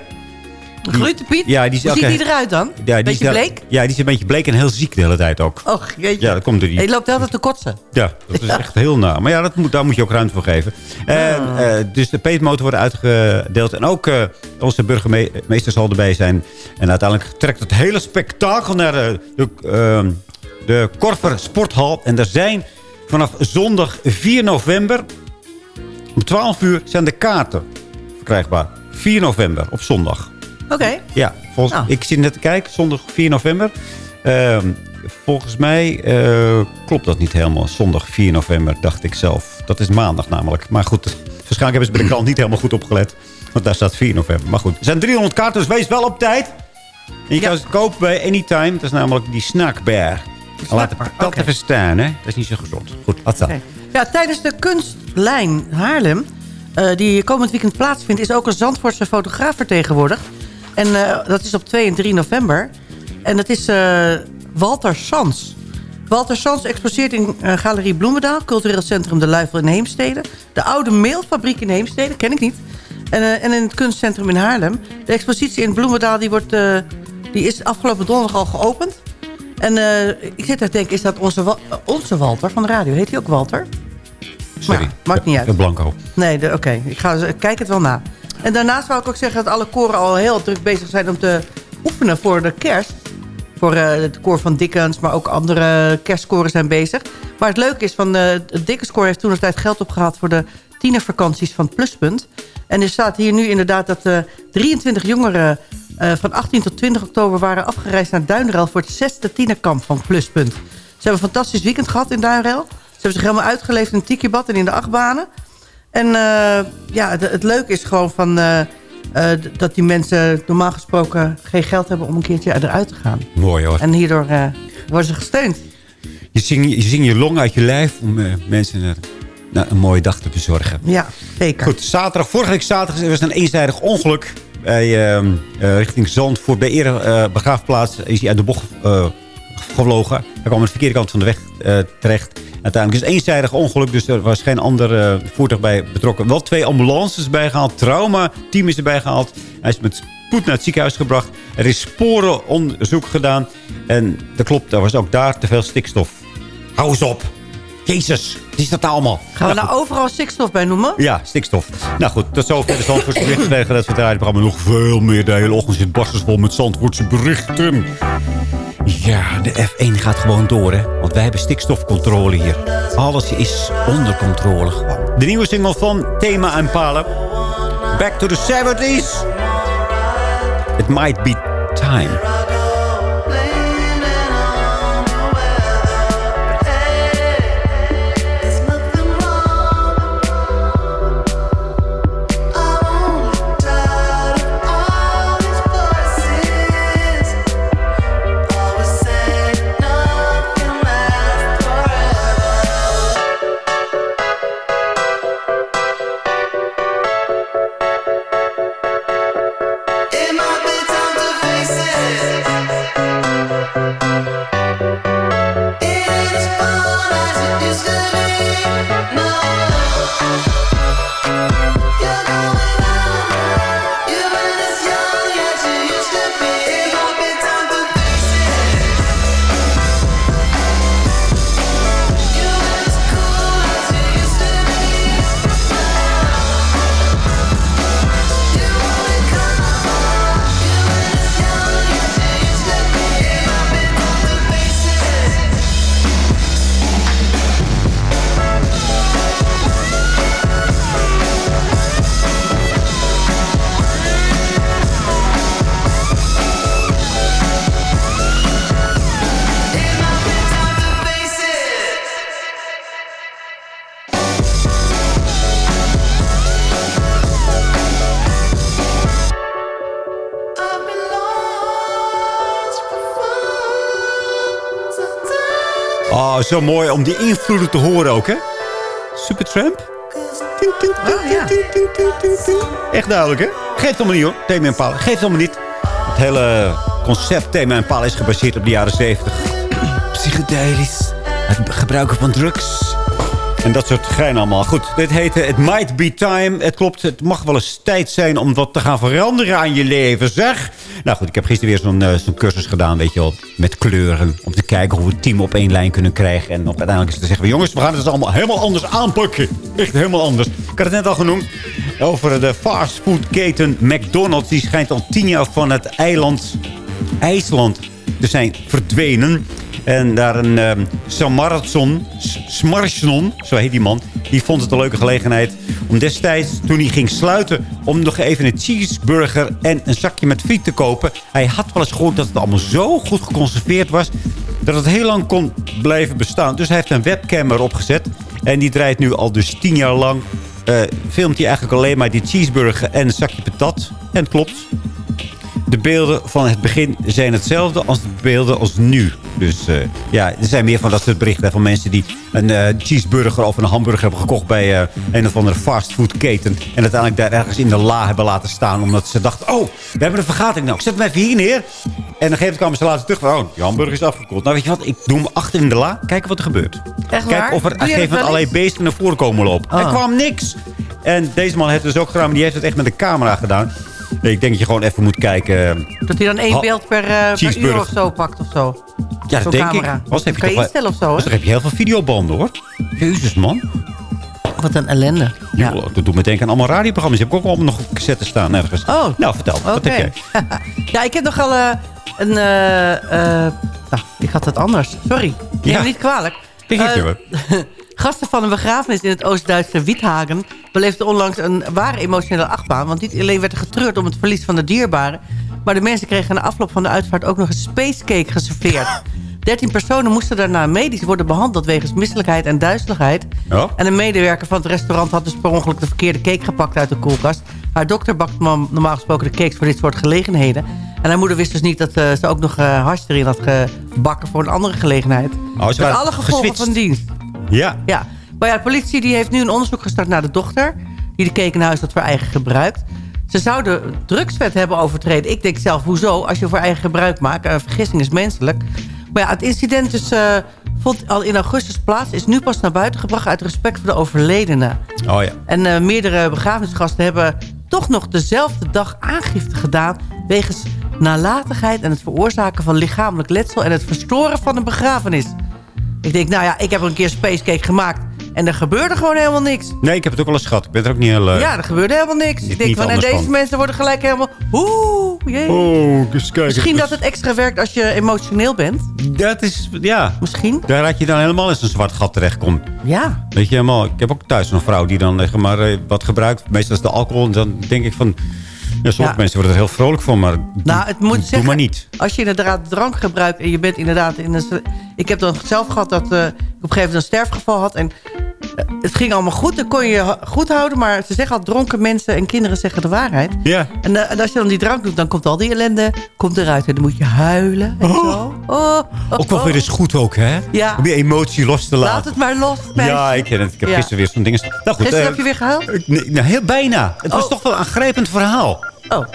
Een glutenpiet? Ja, die is Hoe ziet die eruit dan? Ja, die Beetje is, bleek? Ja, die is een beetje bleek en heel ziek de hele tijd ook. Och, jeetje. Ja, dat komt door die... Hij loopt altijd te kotsen. Ja, dat is echt heel na. Maar ja, dat moet, daar moet je ook ruimte voor geven. En, Ah. eh, dus de peetmotor wordt uitgedeeld. En ook eh, onze burgemeester zal erbij zijn. En uiteindelijk trekt het hele spektakel naar eh, de, eh, de Korver Sporthal. En er zijn vanaf zondag 4 november... om 12 uur zijn de kaarten verkrijgbaar. 4 november, op zondag. Oké. Ja, volgens, Nou. ik zit net te kijken, zondag 4 november. Ehm, volgens mij eh, klopt dat niet helemaal. Zondag 4 november, dacht ik zelf. Dat is maandag namelijk. Maar goed, waarschijnlijk hebben ze bij de krant niet helemaal goed opgelet. Want daar staat 4 november. Maar goed, er zijn 300 kaarten, dus wees wel op tijd. En je kan ze kopen bij Anytime. Dat is namelijk die snackbar. Laat de patat oké. even staan, hè. Dat is niet zo gezond. Goed, laat staan. Ja, tijdens de kunstlijn Haarlem, eh, die komend weekend plaatsvindt... is ook een Zandvoortse fotograaf vertegenwoordigd. En eh, dat is op 2 en 3 november. En dat is eh, Walter Sans. Walter Sans exposeert in eh, Galerie Bloemendaal... cultureel centrum De Luifel in Heemstede. De oude meelfabriek in Heemstede, ken ik niet. En, en in het kunstcentrum in Haarlem. De expositie in Bloemendaal die wordt, die is afgelopen donderdag al geopend. En ik zit daar te denken, is dat onze, onze Walter van de radio? Heet hij ook Walter? Sorry. Maar, maakt niet uit. Blanco. Nee, oké. Ik ga ik kijk het wel na. En daarnaast wou ik ook zeggen dat alle koren al heel druk bezig zijn om te oefenen voor de kerst. Voor eh, het koor van Dickens, maar ook andere kerstkoren zijn bezig. Maar het leuke is, van, eh het koor heeft toen een tijd geld opgehaald... voor de tienervakanties van Pluspunt. En er staat hier nu inderdaad dat eh 23 jongeren... van 18 tot 20 oktober waren afgereisd naar Duinrel... voor het zesde tienerkamp van Pluspunt. Ze hebben een fantastisch weekend gehad in Duinrel. Ze hebben zich helemaal uitgeleefd in het tikibad en in de achtbanen. En eh, ja, het, het leuke is gewoon van, eh, eh, dat die mensen normaal gesproken geen geld hebben om een keertje eruit te gaan. Mooi hoor. En hierdoor worden ze gesteund. Je zingt je, zingt je long uit je lijf om mensen een, nou, een mooie dag te bezorgen. Ja, zeker. Goed, zaterdag, vorige week zaterdag was er een eenzijdig ongeluk. Bij, ehm, eh, richting Zandvoort. Bij Ere eh, begraafplaats is hij uit de bocht gevlogen. Hij kwam aan de verkeerde kant van de weg terecht. Uiteindelijk is eenzijdig ongeluk, dus er was geen ander eh, voertuig bij betrokken. Wel twee ambulances bijgehaald, trauma-team is erbij gehaald. Hij is met spoed naar het ziekenhuis gebracht. Er is sporenonderzoek gedaan. En dat klopt, er was ook daar te veel stikstof. Hou eens op. Jezus, wat is dat nou allemaal? Gaan we Nou, nou overal stikstof bij noemen? Ja, stikstof. Nou goed, tot zover de Zandvoortse berichten. Tegen dat we het programma nog veel meer. De hele ochtend zit Barstens vol met Zandvoortse berichten. Ja, de F1 gaat gewoon door, hè. Want wij hebben stikstofcontrole hier. Alles is onder controle gewoon. De nieuwe single van Thema en Palen. Back to the 70s. It might be time. Zo mooi om die invloeden te horen ook, hè? Supertramp? Echt duidelijk, hè? Geeft allemaal niet, hoor. Thema en Palen. Geeft allemaal niet. Het hele concept Thema en Palen is gebaseerd op de jaren 70. Psychedelisch. Het gebruiken van drugs. En dat soort gein allemaal. Goed, dit heette It Might Be Time. Het klopt, het mag wel eens tijd zijn om wat te gaan veranderen aan je leven, zeg. Nou goed, ik heb gisteren weer zo'n eh, zo'n cursus gedaan, weet je wel, met kleuren. Om te kijken hoe we het team op één lijn kunnen krijgen. En op, uiteindelijk is het te zeggen, jongens, we gaan het allemaal helemaal anders aanpakken. Echt helemaal anders. Ik had het net al genoemd over de fastfoodketen McDonald's. Die schijnt al tien jaar van het eiland IJsland te zijn verdwenen. En daar een um, Samaratson, Smarsnon, zo heet die man... die vond het een leuke gelegenheid om destijds, toen hij ging sluiten... om nog even een cheeseburger en een zakje met friet te kopen. Hij had wel eens gehoord dat het allemaal zo goed geconserveerd was... dat het heel lang kon blijven bestaan. Dus hij heeft een webcam erop gezet. En die draait nu al dus tien jaar lang... eh, filmt hij eigenlijk alleen maar die cheeseburger en een zakje patat. En het klopt, de beelden van het begin zijn hetzelfde als de beelden als nu. Dus eh, ja, er zijn meer van dat soort berichten van mensen die een eh, cheeseburger of een hamburger hebben gekocht bij eh, een of andere fastfoodketen. En uiteindelijk daar ergens in de la hebben laten staan. Omdat ze dachten, oh, we hebben een vergadering. Nou, ik zet hem even hier neer. En een gegeven moment kwamen ze later terug van, oh, die hamburger is afgekoeld. Nou, weet je wat, ik doe hem achter in de la. Kijken wat er gebeurt. Echt Kijk waar? of er een gegeven moment allerlei beesten naar voren komen lopen. Er Ah. kwam niks. En deze man heeft het dus ook gedaan, maar die heeft het echt met de camera gedaan. Ik denk dat je gewoon even moet kijken. Dat hij dan één beeld per, eh, per uur of zo pakt of zo. Ja, dat denk camera. ik. Anders heb je je instellen of zo, anders heb je heel veel videobanden, hoor. Jezus, man. Wat een ellende. Ja. Dat doet me denken aan allemaal radioprogramma's. Die heb ik ook allemaal nog op cassette staan ergens. Oh. Nou, vertel. Wat Oké. heb jij? ja, ik heb nog wel eh, een... eh, eh, nou, ik had het anders. Sorry. Neem Ja. niet kwalijk. Eh, je hoor. Gasten van een begrafenis in het Oost-Duitse Wiethagen... beleefden onlangs een ware emotionele achtbaan. Want niet alleen werd er getreurd om het verlies van de dierbaren... maar de mensen kregen na afloop van de uitvaart ook nog een spacecake geserveerd. 13 personen moesten daarna medisch worden behandeld... wegens misselijkheid en duizeligheid. Ja. En een medewerker van het restaurant had dus per ongeluk de verkeerde cake gepakt uit de koelkast. Haar dokter bakt normaal gesproken de cakes voor dit soort gelegenheden. En haar moeder wist dus niet dat eh, ze ook nog eh hash erin had gebakken voor een andere gelegenheid. Oh, ze waren alle gevolgen geswitcht. van dienst. Ja. Ja, maar ja, de politie die heeft nu een onderzoek gestart naar de dochter... die de cake in huis had voor eigen gebruik. Ze zouden drugswet hebben overtreden. Ik denk zelf, hoezo? Als je voor eigen gebruik maakt. Een vergissing is menselijk. Maar ja, het incident dus, eh, vond al in augustus plaats... is nu pas naar buiten gebracht uit respect voor de overledene. Oh ja. En eh, meerdere begrafenisgasten hebben toch nog dezelfde dag aangifte gedaan... wegens nalatigheid en het veroorzaken van lichamelijk letsel... en het verstoren van een begrafenis. Ik denk, nou ja, ik heb een keer spacecake gemaakt. En er gebeurde gewoon helemaal niks. Nee, ik heb het ook wel eens gehad. Ik ben er ook niet heel... eh, Ja, er gebeurde helemaal niks. Ik denk van, en deze van. mensen worden gelijk helemaal... Oeh, jee. Oh, eens kijken. Misschien dat het extra werkt als je emotioneel bent. Dat is, ja. Misschien. Daar had je dan helemaal eens een zwart gat terechtkomt. Ja. Weet je helemaal, ik heb ook thuis een vrouw die dan zeg maar eh, wat gebruikt. Meestal is de alcohol. En dan denk ik van, ja, sommige Ja. mensen worden er heel vrolijk van. Maar Nou, het moet doe zeggen, maar niet. als je inderdaad drank gebruikt en je bent inderdaad in een... Ik heb dan zelf gehad dat eh, ik op een gegeven moment een sterfgeval had. En het ging allemaal goed, dan kon je goed houden. Maar ze zeggen al, dronken mensen en kinderen zeggen de waarheid. Ja. En, eh, en als je dan die drank doet, dan komt al die ellende komt eruit. En dan moet je huilen en zo. Oh, oh, Ook wel oh. weer eens goed ook, hè? Ja. Om je emotie los te laten. Laat het maar los, meisje. Ja, ik ken het. Ik heb Ja. gisteren weer zo'n ding. Nou goed, Gisteren eh, heb je weer gehuild? nee, nou, heel bijna. Het was Oh. toch wel een aangrijpend verhaal. Oh.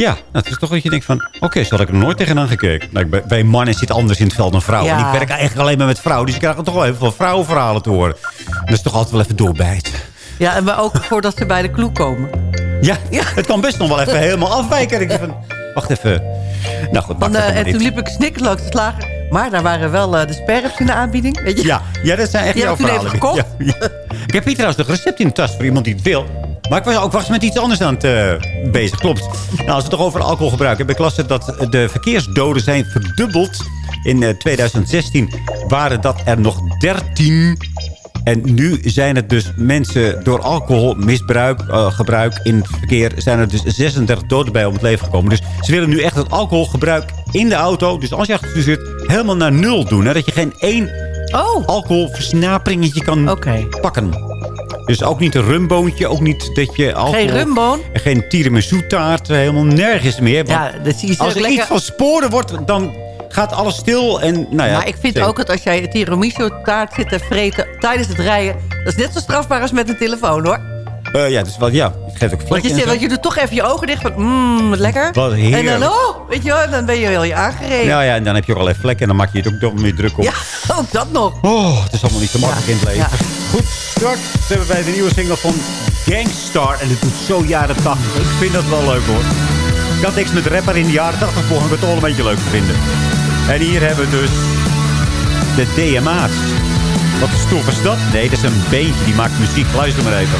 Ja, nou, het is toch dat je denkt van... Oké, zo had ik er nooit tegenaan gekeken. Nou, bij, bij mannen zit anders in het veld dan vrouwen. Ja. En ik werk eigenlijk alleen maar met vrouwen. Dus ik krijg toch wel heel veel vrouwenverhalen te horen. Dat is toch altijd wel even doorbijten. Ja, en maar ook voordat ze bij de kloek komen. Ja, het kan best nog wel even helemaal afwijken. Ik denk van, wacht even. Nou goed, Dan, maakt eh, en toen liep ik snikken langs de slager. Maar daar waren wel eh, de sperrips in de aanbieding. Weet je? Ja, ja, dat zijn echt Die jouw verhalen. even Ja, ja. Ik heb hier trouwens nog recept in de tas voor iemand die het wil. Maar ik was ook was met iets anders aan het eh, bezig. Klopt. Nou, als we het toch over alcoholgebruik hebben. Ik las het dat de verkeersdoden zijn verdubbeld. In eh, 2016 waren dat er nog 13. En nu zijn het dus mensen door alcoholmisbruik, eh, gebruik in het verkeer... zijn er dus 36 doden bij om het leven gekomen. Dus ze willen nu echt het alcoholgebruik in de auto... dus als je achter het stuur zit, helemaal naar nul doen. Hè? Dat je geen één Oh. alcoholversnaperingetje kan pakken. Dus ook niet een rumboontje, ook niet dat je alcohol... Geen rumboon? En geen tiramisu taart, helemaal nergens meer. Want Ja, dat als er lekker- iets van sporen wordt, dan gaat alles stil. En, nou ja, maar ik vind zeker. ook dat als jij tiramisu taart zit te vreten tijdens het rijden... dat is net zo strafbaar als met een telefoon, hoor. Eh, ja, dus wel, ja, het geeft ook Want je, vlekken en zo. want je doet toch even je ogen dicht van... Mmm, wat lekker. Wat en heerlijk. dan, oh, weet je wel, dan ben je wel je aangereden. Ja, ja, en dan heb je ook allerlei vlekken en dan maak je het ook dan weer druk op. Ja, ook dat nog. Oh, het is allemaal niet zo makkelijk in het leven. Ja. Goed, straks hebben wij de nieuwe single van Gangstar. En het doet zo jaren 80. Ik vind dat wel leuk hoor. Ik had niks met rapper in de jaren 80 volgen. Ik het wel een beetje leuk vinden. En hier hebben we dus de DMA's. Wat stof is dat? Nee, dat is een beentje die maakt muziek. Luister maar even.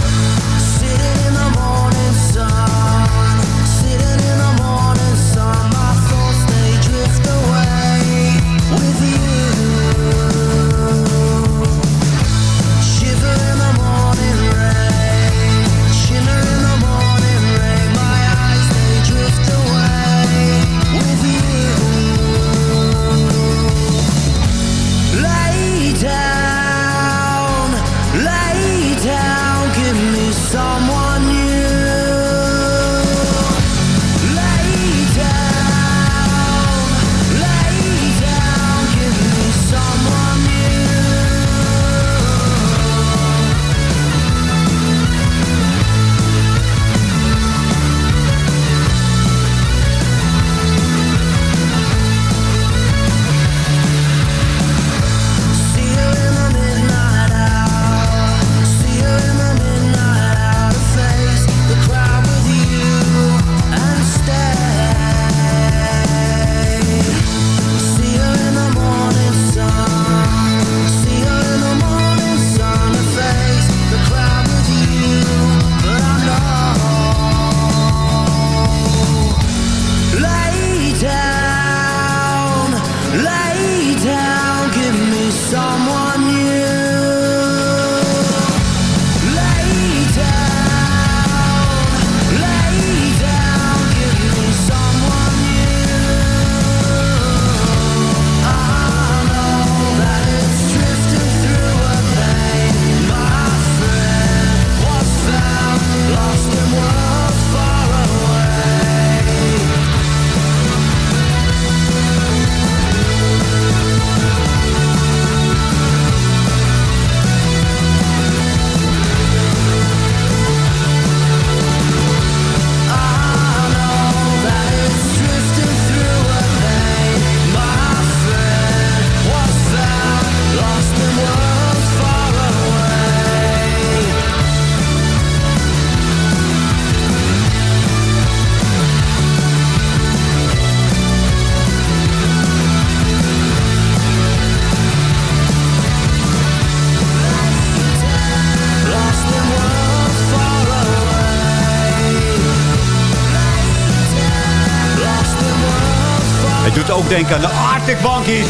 Denken aan de Arctic Monkeys.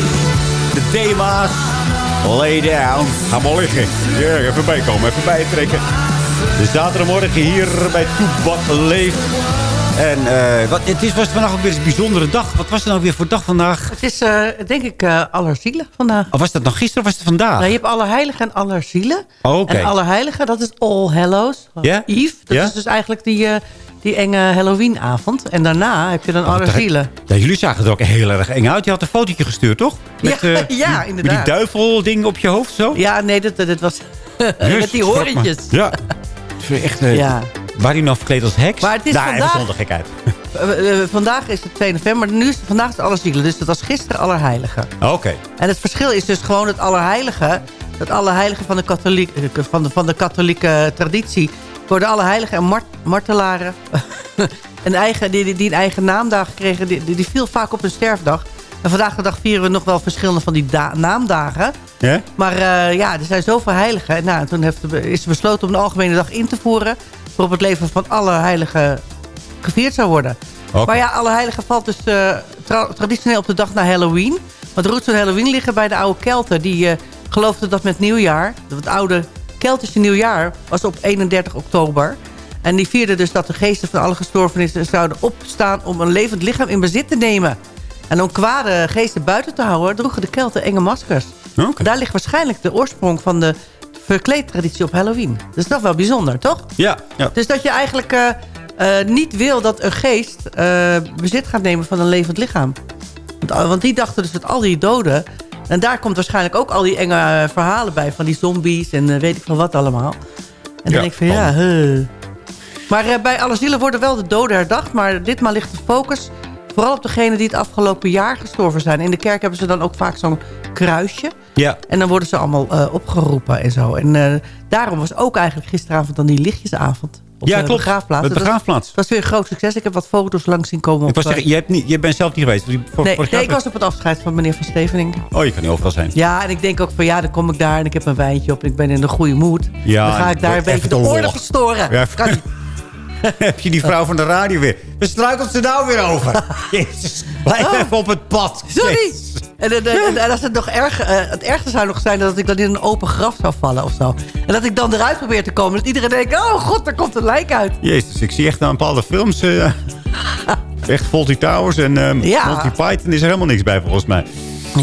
De thema's. Lay down. Ga maar liggen. Ja, even bijkomen, even bijtrekken. De zaterdagmorgen hier bij Toebak Leef. En eh, wat, het is, was vandaag ook weer een bijzondere dag. Wat was het nou weer voor dag vandaag? Het is eh, denk ik uh, Allerzielen vandaag. Of was dat nog gisteren of was het vandaag? Nou, je hebt Allerheiligen en Allerzielen. Oh, oké. En Allerheiligen, dat is All Hallows. Ja? Eve. Dat is dus eigenlijk die, eh, die enge Halloweenavond. En daarna heb je dan Allerzielen. Ja, jullie zagen er ook heel erg eng uit. Je had een fotootje gestuurd, toch? Ja, eh, ja, Met inderdaad. die duivelding op je hoofd zo? Ja, nee, dat, dat was met die horentjes. Ja. Echt, eh, Ja. Waar hij nog verkleed als heks? Maar het is Daar vandaag- zonder gekheid. Eh, vandaag is het 2 november, maar nu is, vandaag is het Allerzielen. Dus dat was gisteren Allerheiligen. Oké. En het verschil is dus gewoon het Allerheilige. Het Allerheilige van de, katholiek, eh, van de, van de katholieke traditie. Worden Allerheiligen en mart, martelaren. een eigen, die, die, een eigen naamdag kregen. Die, die, viel vaak op hun sterfdag. En vandaag de dag vieren we nog wel verschillende van die da- naamdagen. Ja? Maar eh, ja, er zijn zoveel heiligen. En Nou, toen heeft, is er besloten om een algemene dag in te voeren. Waarop het leven van alle heiligen gevierd zou worden. Maar ja, alle heiligen valt dus eh, tra- traditioneel op de dag na Halloween. Want de roots van Halloween liggen bij de oude Kelten. Die eh, geloofden dat met nieuwjaar, het oude Keltische nieuwjaar, was op 31 oktober. En die vierden dus dat de geesten van alle gestorvenissen zouden opstaan om een levend lichaam in bezit te nemen. En om kwade geesten buiten te houden, droegen de Kelten enge maskers. Daar ligt waarschijnlijk de oorsprong van de verkleedtraditie op Halloween. Dat is toch wel bijzonder, toch? Ja. ja. Dus dat je eigenlijk eh, eh, niet wil dat een geest eh, bezit gaat nemen van een levend lichaam. Want, want die dachten dus dat al die doden... En daar komt waarschijnlijk ook al die enge eh, verhalen bij... van die zombies en eh, weet ik van wat allemaal. En dan Ja, denk ik van ja... huh. Maar eh, bij alle zielen worden wel de doden herdacht... maar ditmaal ligt de focus vooral op degenen die het afgelopen jaar gestorven zijn. In de kerk hebben ze dan ook vaak zo'n kruisje. Ja. En dan worden ze allemaal opgeroepen en zo. En daarom was ook eigenlijk gisteravond dan die lichtjesavond. Op Ja, de klopt. begraafplaats. De Dat- begraafplaats. Dat was weer een groot succes. Ik heb wat foto's langs zien komen. Ik Op, was eh, zeggen, je, hebt niet, je bent zelf niet geweest. Die- Voor, nee, nee, ik was op het afscheid van meneer Van Stevening. Oh, je kan niet overal zijn. Ja, en ik denk ook van ja, dan kom ik daar en ik heb een wijntje op en ik ben in een goede moed. Ja, dan ga ik daar een beetje de orde verstoren. Ja, heb je die vrouw van de radio weer. We struikelt ze nou weer over. Jezus, blijf Oh. even op het pad. Sorry. En, en, en, en als het nog erg, eh, het ergste zou nog zijn dat ik dan in een open graf zou vallen of zo. En dat ik dan eruit probeer te komen. Dat iedereen denkt, oh god, daar komt een lijk uit. Jezus, ik zie echt aan bepaalde films... eh, echt Faulty Towers en ehm Ja. Monty Python is er helemaal niks bij volgens mij.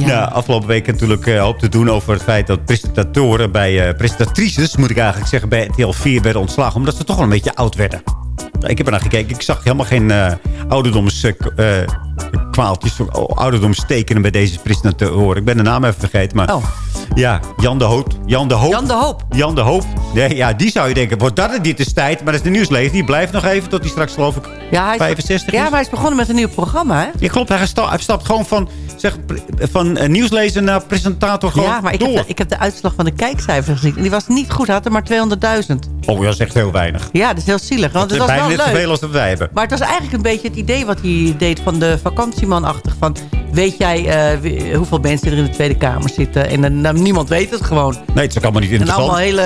Ja. afgelopen week natuurlijk eh, hoop te doen over het feit dat presentatoren bij eh, presentatrices, moet ik eigenlijk zeggen, bij RTL 4 werden ontslagen. Omdat ze toch wel een beetje oud werden. Ik heb er naar gekeken. Ik zag helemaal geen eh ouderdomskwaaltjes, ouderdomstekenen bij deze presentatoren. Ik ben de naam even vergeten, maar... Ja, Jan de Hoop. Jan de Hoop. Oh. Jan de Hoop. Jan de Hoop. Nee, ja, die zou je denken, wordt dat het dit is tijd. Maar dat is de nieuwslezer. Die blijft nog even tot hij straks geloof ik Ja, hij is, 65 ja, is. maar hij is begonnen met een nieuw programma, hè? Ja, klopt. Hij, stapt gewoon van, zeg, van eh, nieuwslezer naar presentator gewoon ja, maar ik door. heb, de, ik heb de uitslag van de kijkcijfers gezien. En die was niet goed. Hij had er maar 200.000. Oh, dat is echt heel weinig. Ja, dat is heel zielig. Want het Dat was is bijna wel net leuk. zoveel als dat wij hebben. Maar het was eigenlijk een beetje het idee wat hij deed van de vakantiemanachtig. Van, weet jij eh, hoeveel mensen er in de Tweede Kamer zitten? En dan, nou, niemand weet het gewoon. Nee, het is ook allemaal niet En interessant. allemaal hele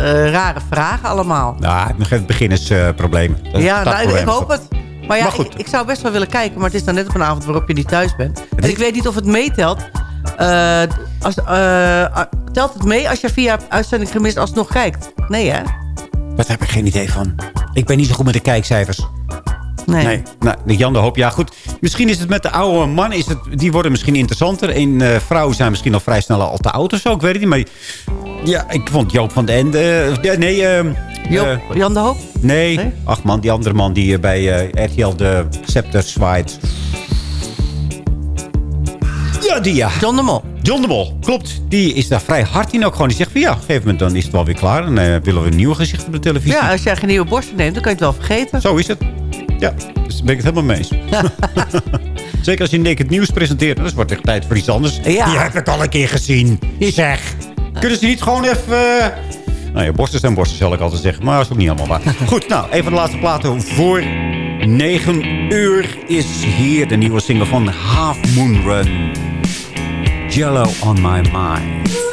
eh, rare vragen allemaal. Nou, beginnersproblemen. Dat is ja, nou, ik hoop het. Maar ja, Maar. Ik, ik zou best wel willen kijken. Maar het is dan net op een avond waarop je niet thuis bent. En ik weet niet of het meetelt. Eh, als, eh, telt het mee als je via uitzending gemist alsnog kijkt? Nee, hè? Daar heb ik geen idee van. Ik ben niet zo goed met de kijkcijfers. Nee. Nou, de Jan de Hoop, ja goed. Misschien is het met de oude man, is het, die worden misschien interessanter. En eh, vrouwen zijn misschien al vrij snel al te oud of zo. Ik weet het niet, maar... Ja, ik vond Joop van den Ende... eh, nee, eh, Joop, eh, Jan de Hoop? nee. Nee? Ach man, die andere man die bij RTL de scepter zwaait. Ja, die ja. John de Mol. John de Mol, klopt. Die is daar vrij hard in ook gewoon. Die zegt van ja, op een gegeven moment dan is het wel weer klaar. En willen we een nieuwe gezicht op de televisie. Ja, als jij geen nieuwe borsten neemt, dan kan je het wel vergeten. Zo is het. Ja, dus ben ik het helemaal mee eens. Zeker als je Naked Nieuws presenteert. Dan wordt echt tijd voor iets anders. Ja. Die heb ik al een keer gezien. Zeg. Kunnen ze niet gewoon even... eh, Nou ja, borsten zijn borsten, zal ik altijd zeggen. Maar dat is ook niet helemaal waar. Goed, nou, even de laatste platen. Voor 9 uur is hier de nieuwe single van Half Moon Run. Jello on my mind.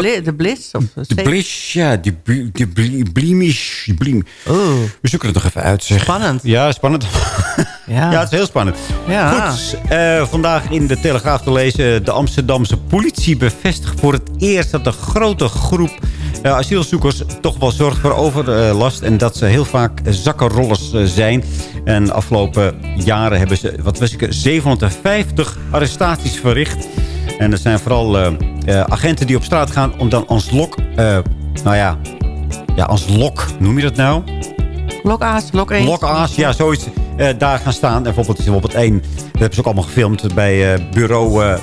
Bli de bliss? Of De ja, de, de bli- Blimish. Blim. We zoeken het nog even uit. Zeg. Spannend. Ja, spannend. Ja. Ja, het is heel spannend. Ja. Goed, eh, vandaag in de Telegraaf te lezen... de Amsterdamse politie bevestigt voor het eerst... dat een grote groep eh, asielzoekers toch wel zorgt voor overlast... en dat ze heel vaak zakkenrollers eh, zijn. En de afgelopen jaren hebben ze, wat was ik, 750 arrestaties verricht. En er zijn vooral eh, eh, agenten die op straat gaan... om dan als lok, eh, nou ja, ja, als lok, noem je dat nou? Lokaas, lok 1. Lokaas, ja, zoiets. daar gaan staan. En bijvoorbeeld is er bijvoorbeeld één, dat hebben ze ook allemaal gefilmd bij bureau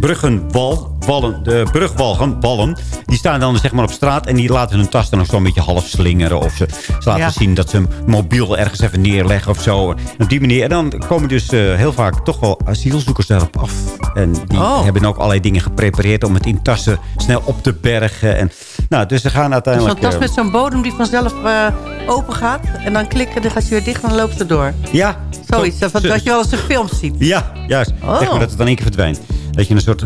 Bruggenwal. Wallen, de brugwalgen, wallen, die staan dan zeg maar op straat en die laten hun tas dan ook zo'n beetje half slingeren. Of ze, ze laten Ja. zien dat ze een mobiel ergens even neerleggen of zo. En op die manier. En dan komen dus eh, heel vaak toch wel asielzoekers daarop af. En die Oh. hebben ook allerlei dingen geprepareerd om het in tassen snel op te bergen. En, nou, dus ze gaan uiteindelijk... zo'n tas eh, met zo'n bodem die vanzelf eh, open gaat. En dan klikken, dan gaat je weer dicht en dan loopt het door. ja, Zoiets, dat, wat je wel eens in films ziet. Ja, juist. Oh. Zeg maar dat het dan één keer verdwijnt. Dat je een soort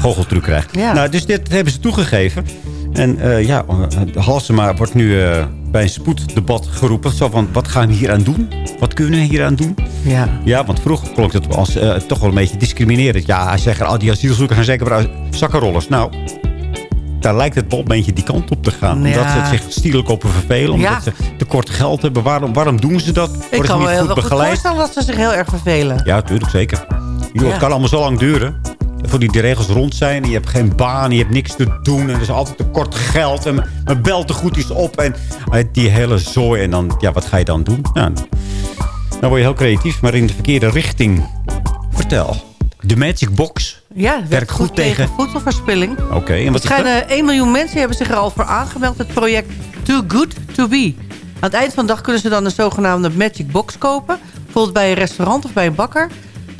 goocheltruc krijgt. Ja. Nou, dus dit hebben ze toegegeven. En eh, ja, uh, Halsema wordt nu eh, bij een spoeddebat geroepen. Zo van, wat gaan we hier aan doen? Wat kunnen we hier aan doen? Ja. Ja, want vroeger klonk dat als eh, toch wel een beetje discriminerend. Ja, hij zegt, al die asielzoekers gaan zeker zakkenrollers. Nou, daar lijkt het wel een beetje die kant op te gaan. Ja. Omdat ze het zich stierlijk op vervelen. Omdat Ja. ze tekort geld hebben. Waarom, waarom doen ze dat? Ik Worden kan me heel goed voorstellen dat ze zich heel erg vervelen. Ja, tuurlijk, zeker. Ja. Het kan allemaal zo lang duren. Voor die regels rond zijn. En je hebt geen baan. Je hebt niks te doen. En er is altijd tekort geld. En mijn bel te goed is op. En eh, die hele zooi. En dan, ja, wat ga je dan doen? Nou, dan word je heel creatief. Maar in de verkeerde richting. Vertel. De Magic Box. Ja, Werkt goed tegen- voedselverspilling. Oké, en wat schijnen 1 miljoen mensen hebben zich er al voor aangemeld. Het project Too Good To Be. Aan het eind van de dag kunnen ze dan een zogenaamde Magic Box kopen. Bijvoorbeeld bij een restaurant of bij een bakker.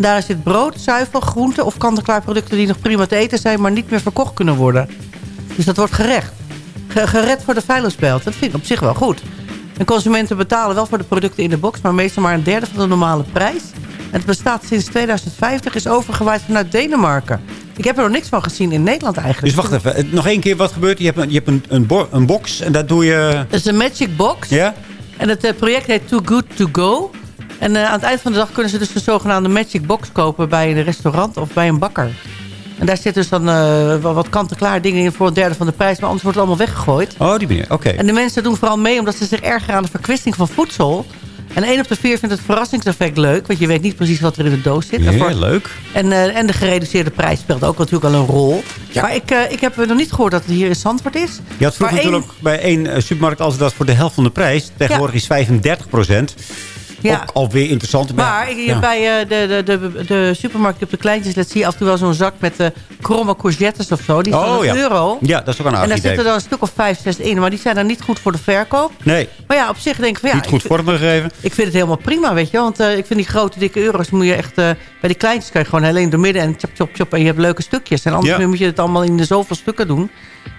Daar zit brood, zuivel, groenten of kant-en-klaar producten... die nog prima te eten zijn, maar niet meer verkocht kunnen worden. Dus dat wordt gerecht. Ge- gered voor de veiligheidsbelt. Dat vind ik op zich wel goed. En consumenten betalen wel voor de producten in de box... maar meestal maar een derde van de normale prijs. En het bestaat sinds 2050, is overgewaaid vanuit Denemarken. Ik heb er nog niks van gezien in Nederland eigenlijk. Dus wacht even. Nog één keer wat gebeurt. Je hebt een, je hebt een, een, bo- een box en daar doe je... Het is een Magic Box. Ja? En het eh, project heet Too Good To Go. En eh, aan het eind van de dag kunnen ze dus de zogenaamde Magic Box kopen... bij een restaurant of bij een bakker. En daar zit dus dan eh, wat kant-en-klaar dingen in voor een derde van de prijs. Maar anders wordt het allemaal weggegooid. Oh, die manier. Oké. En de mensen doen vooral mee omdat ze zich ergeren aan de verkwisting van voedsel. En 1 op de 4 vindt het verrassingseffect leuk. Want je weet niet precies wat er in de doos zit. En Ja, voor- leuk. En, eh, en de gereduceerde prijs speelt ook natuurlijk wel een rol. Maar ik, eh, ik heb nog niet gehoord dat het hier in Zandvoort is. Je had vroeger één- natuurlijk bij één supermarkt altijd dat voor de helft van de prijs. Tegenwoordig is 35 procent. Ja. Ook alweer interessant. Maar ik- Ja. bij eh, de, de, de, de supermarkt op de kleintjes let zie je af en toe wel zo'n zak met eh, kromme courgettes of zo. Die van Oh een ja. euro. Ja, dat is ook een En aardig daar idee. zitten dan een stuk of vijf, zes in. Maar die zijn dan niet goed voor de verkoop. Nee, Maar ja, op zich denk ik van ja... niet goed vormgegeven. ik vind het helemaal prima, weet je. Want eh, ik vind die grote, dikke euro's moet je echt... bij die kleintjes kan je gewoon alleen door midden en chop, chop, chop. En je hebt leuke stukjes. En anders Ja. moet je het allemaal in de zoveel stukken doen.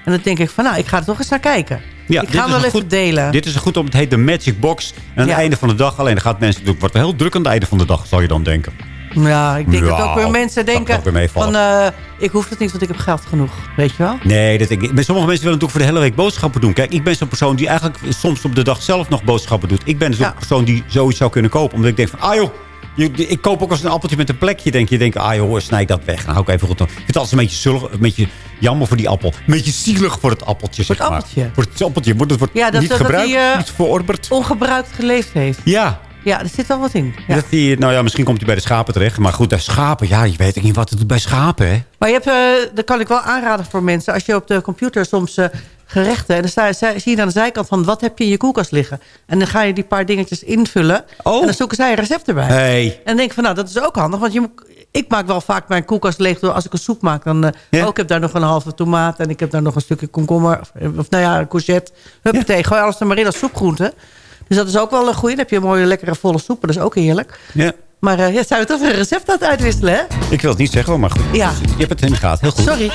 En dan denk ik van nou, ik ga er toch eens naar kijken. Ja, ik ga hem wel even goed- delen. Dit is een goed om. Het heet de Magic Box. En aan Ja. het einde van de dag, alleen dan gaat mensen... Het wordt wel heel druk aan het einde van de dag, zal je dan denken. Ja, ik denk dat ook weer mensen denken weer van... eh, ik hoef het niet, want ik heb geld genoeg. Weet je wel? Nee, dat denk ik. Sommige mensen willen natuurlijk voor de hele week boodschappen doen. Kijk, ik ben zo'n persoon die eigenlijk soms op de dag zelf nog boodschappen doet. Ik ben zo'n Ja. persoon die zoiets zou kunnen kopen. Omdat ik denk van, ah joh, je- ik koop ook als een appeltje met een plekje. Denk je, denk, ah joh, snijd dat weg. Nou, hou ik even goed. Ik vind het altijd een beetje, zullig, een beetje jammer voor die appel. Een beetje zielig voor het appeltje, zeg het maar. appeltje? Voor het appeltje. Wordt het wordt Ja, dat, niet dat gebruikt, die eh, niet verorberd. ongebruikt geleefd heeft. Ja, Ja, er zit wel wat in. Ja. Dat die, nou ja, misschien komt hij bij de schapen terecht. Maar goed, de schapen, ja, je weet ook niet wat het doet bij schapen, hè? Maar je hebt, eh, dat kan ik wel aanraden voor mensen. Als je op de computer soms eh, gerechten... en dan sta, zie je aan de zijkant van wat heb je in je koelkast liggen. En dan ga je die paar dingetjes invullen. Oh. En dan zoeken zij een recept erbij. Hey. En dan denk ik van, nou, dat is ook handig. Want je moet, ik maak wel vaak mijn koelkast leeg door als ik een soep maak. Dan, eh, oh, ik heb daar nog een halve tomaat en ik heb daar nog een stukje komkommer. Of, of nou ja, een courgette. Huppatee, gooi alles er maar in als soepgroente. Dus dat is ook wel een goeie. Dan heb je een mooie, lekkere, volle soep. Dat is ook heerlijk. Ja. Maar eh, ja, zijn we toch een recept aan het uitwisselen, hè? Ik wil het niet zeggen, maar goed. Ja. Je hebt het in de gaten. Heel goed. Sorry.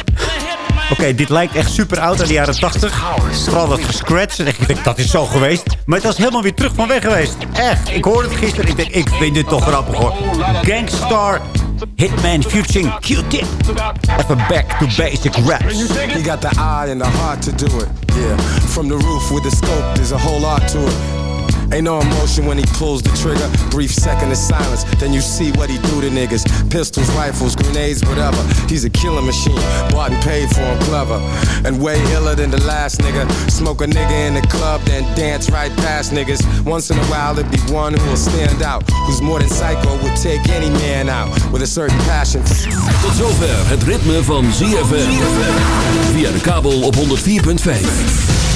Oké, dit lijkt echt super oud uit de jaren 80. Vooral dat gescratcht. En ik denk, dat is zo geweest. Maar het was helemaal weer terug van weg geweest. Echt. Ik hoorde het gisteren. Ik denk, ik vind dit toch grappig hoor. Gangstar Hitman featuring Q-Tip. Even back to basic rap. He got the eye and the heart to do it. Yeah. From the roof with the scope, there's a whole lot to it. Ain't no emotion when he pulls the trigger. Brief second of silence, then you see what he do to niggas. Pistols, rifles, grenades, whatever. He's a killing machine, bought and paid for him clever. And way iller than the last nigga. Smoke a nigga in the club, then dance right past niggas. Once in a while, there'd be one who will stand out. Who's more than psycho, would take any man out. With a certain passion. Tot zover het ritme van ZFM. Via de kabel op 104.5.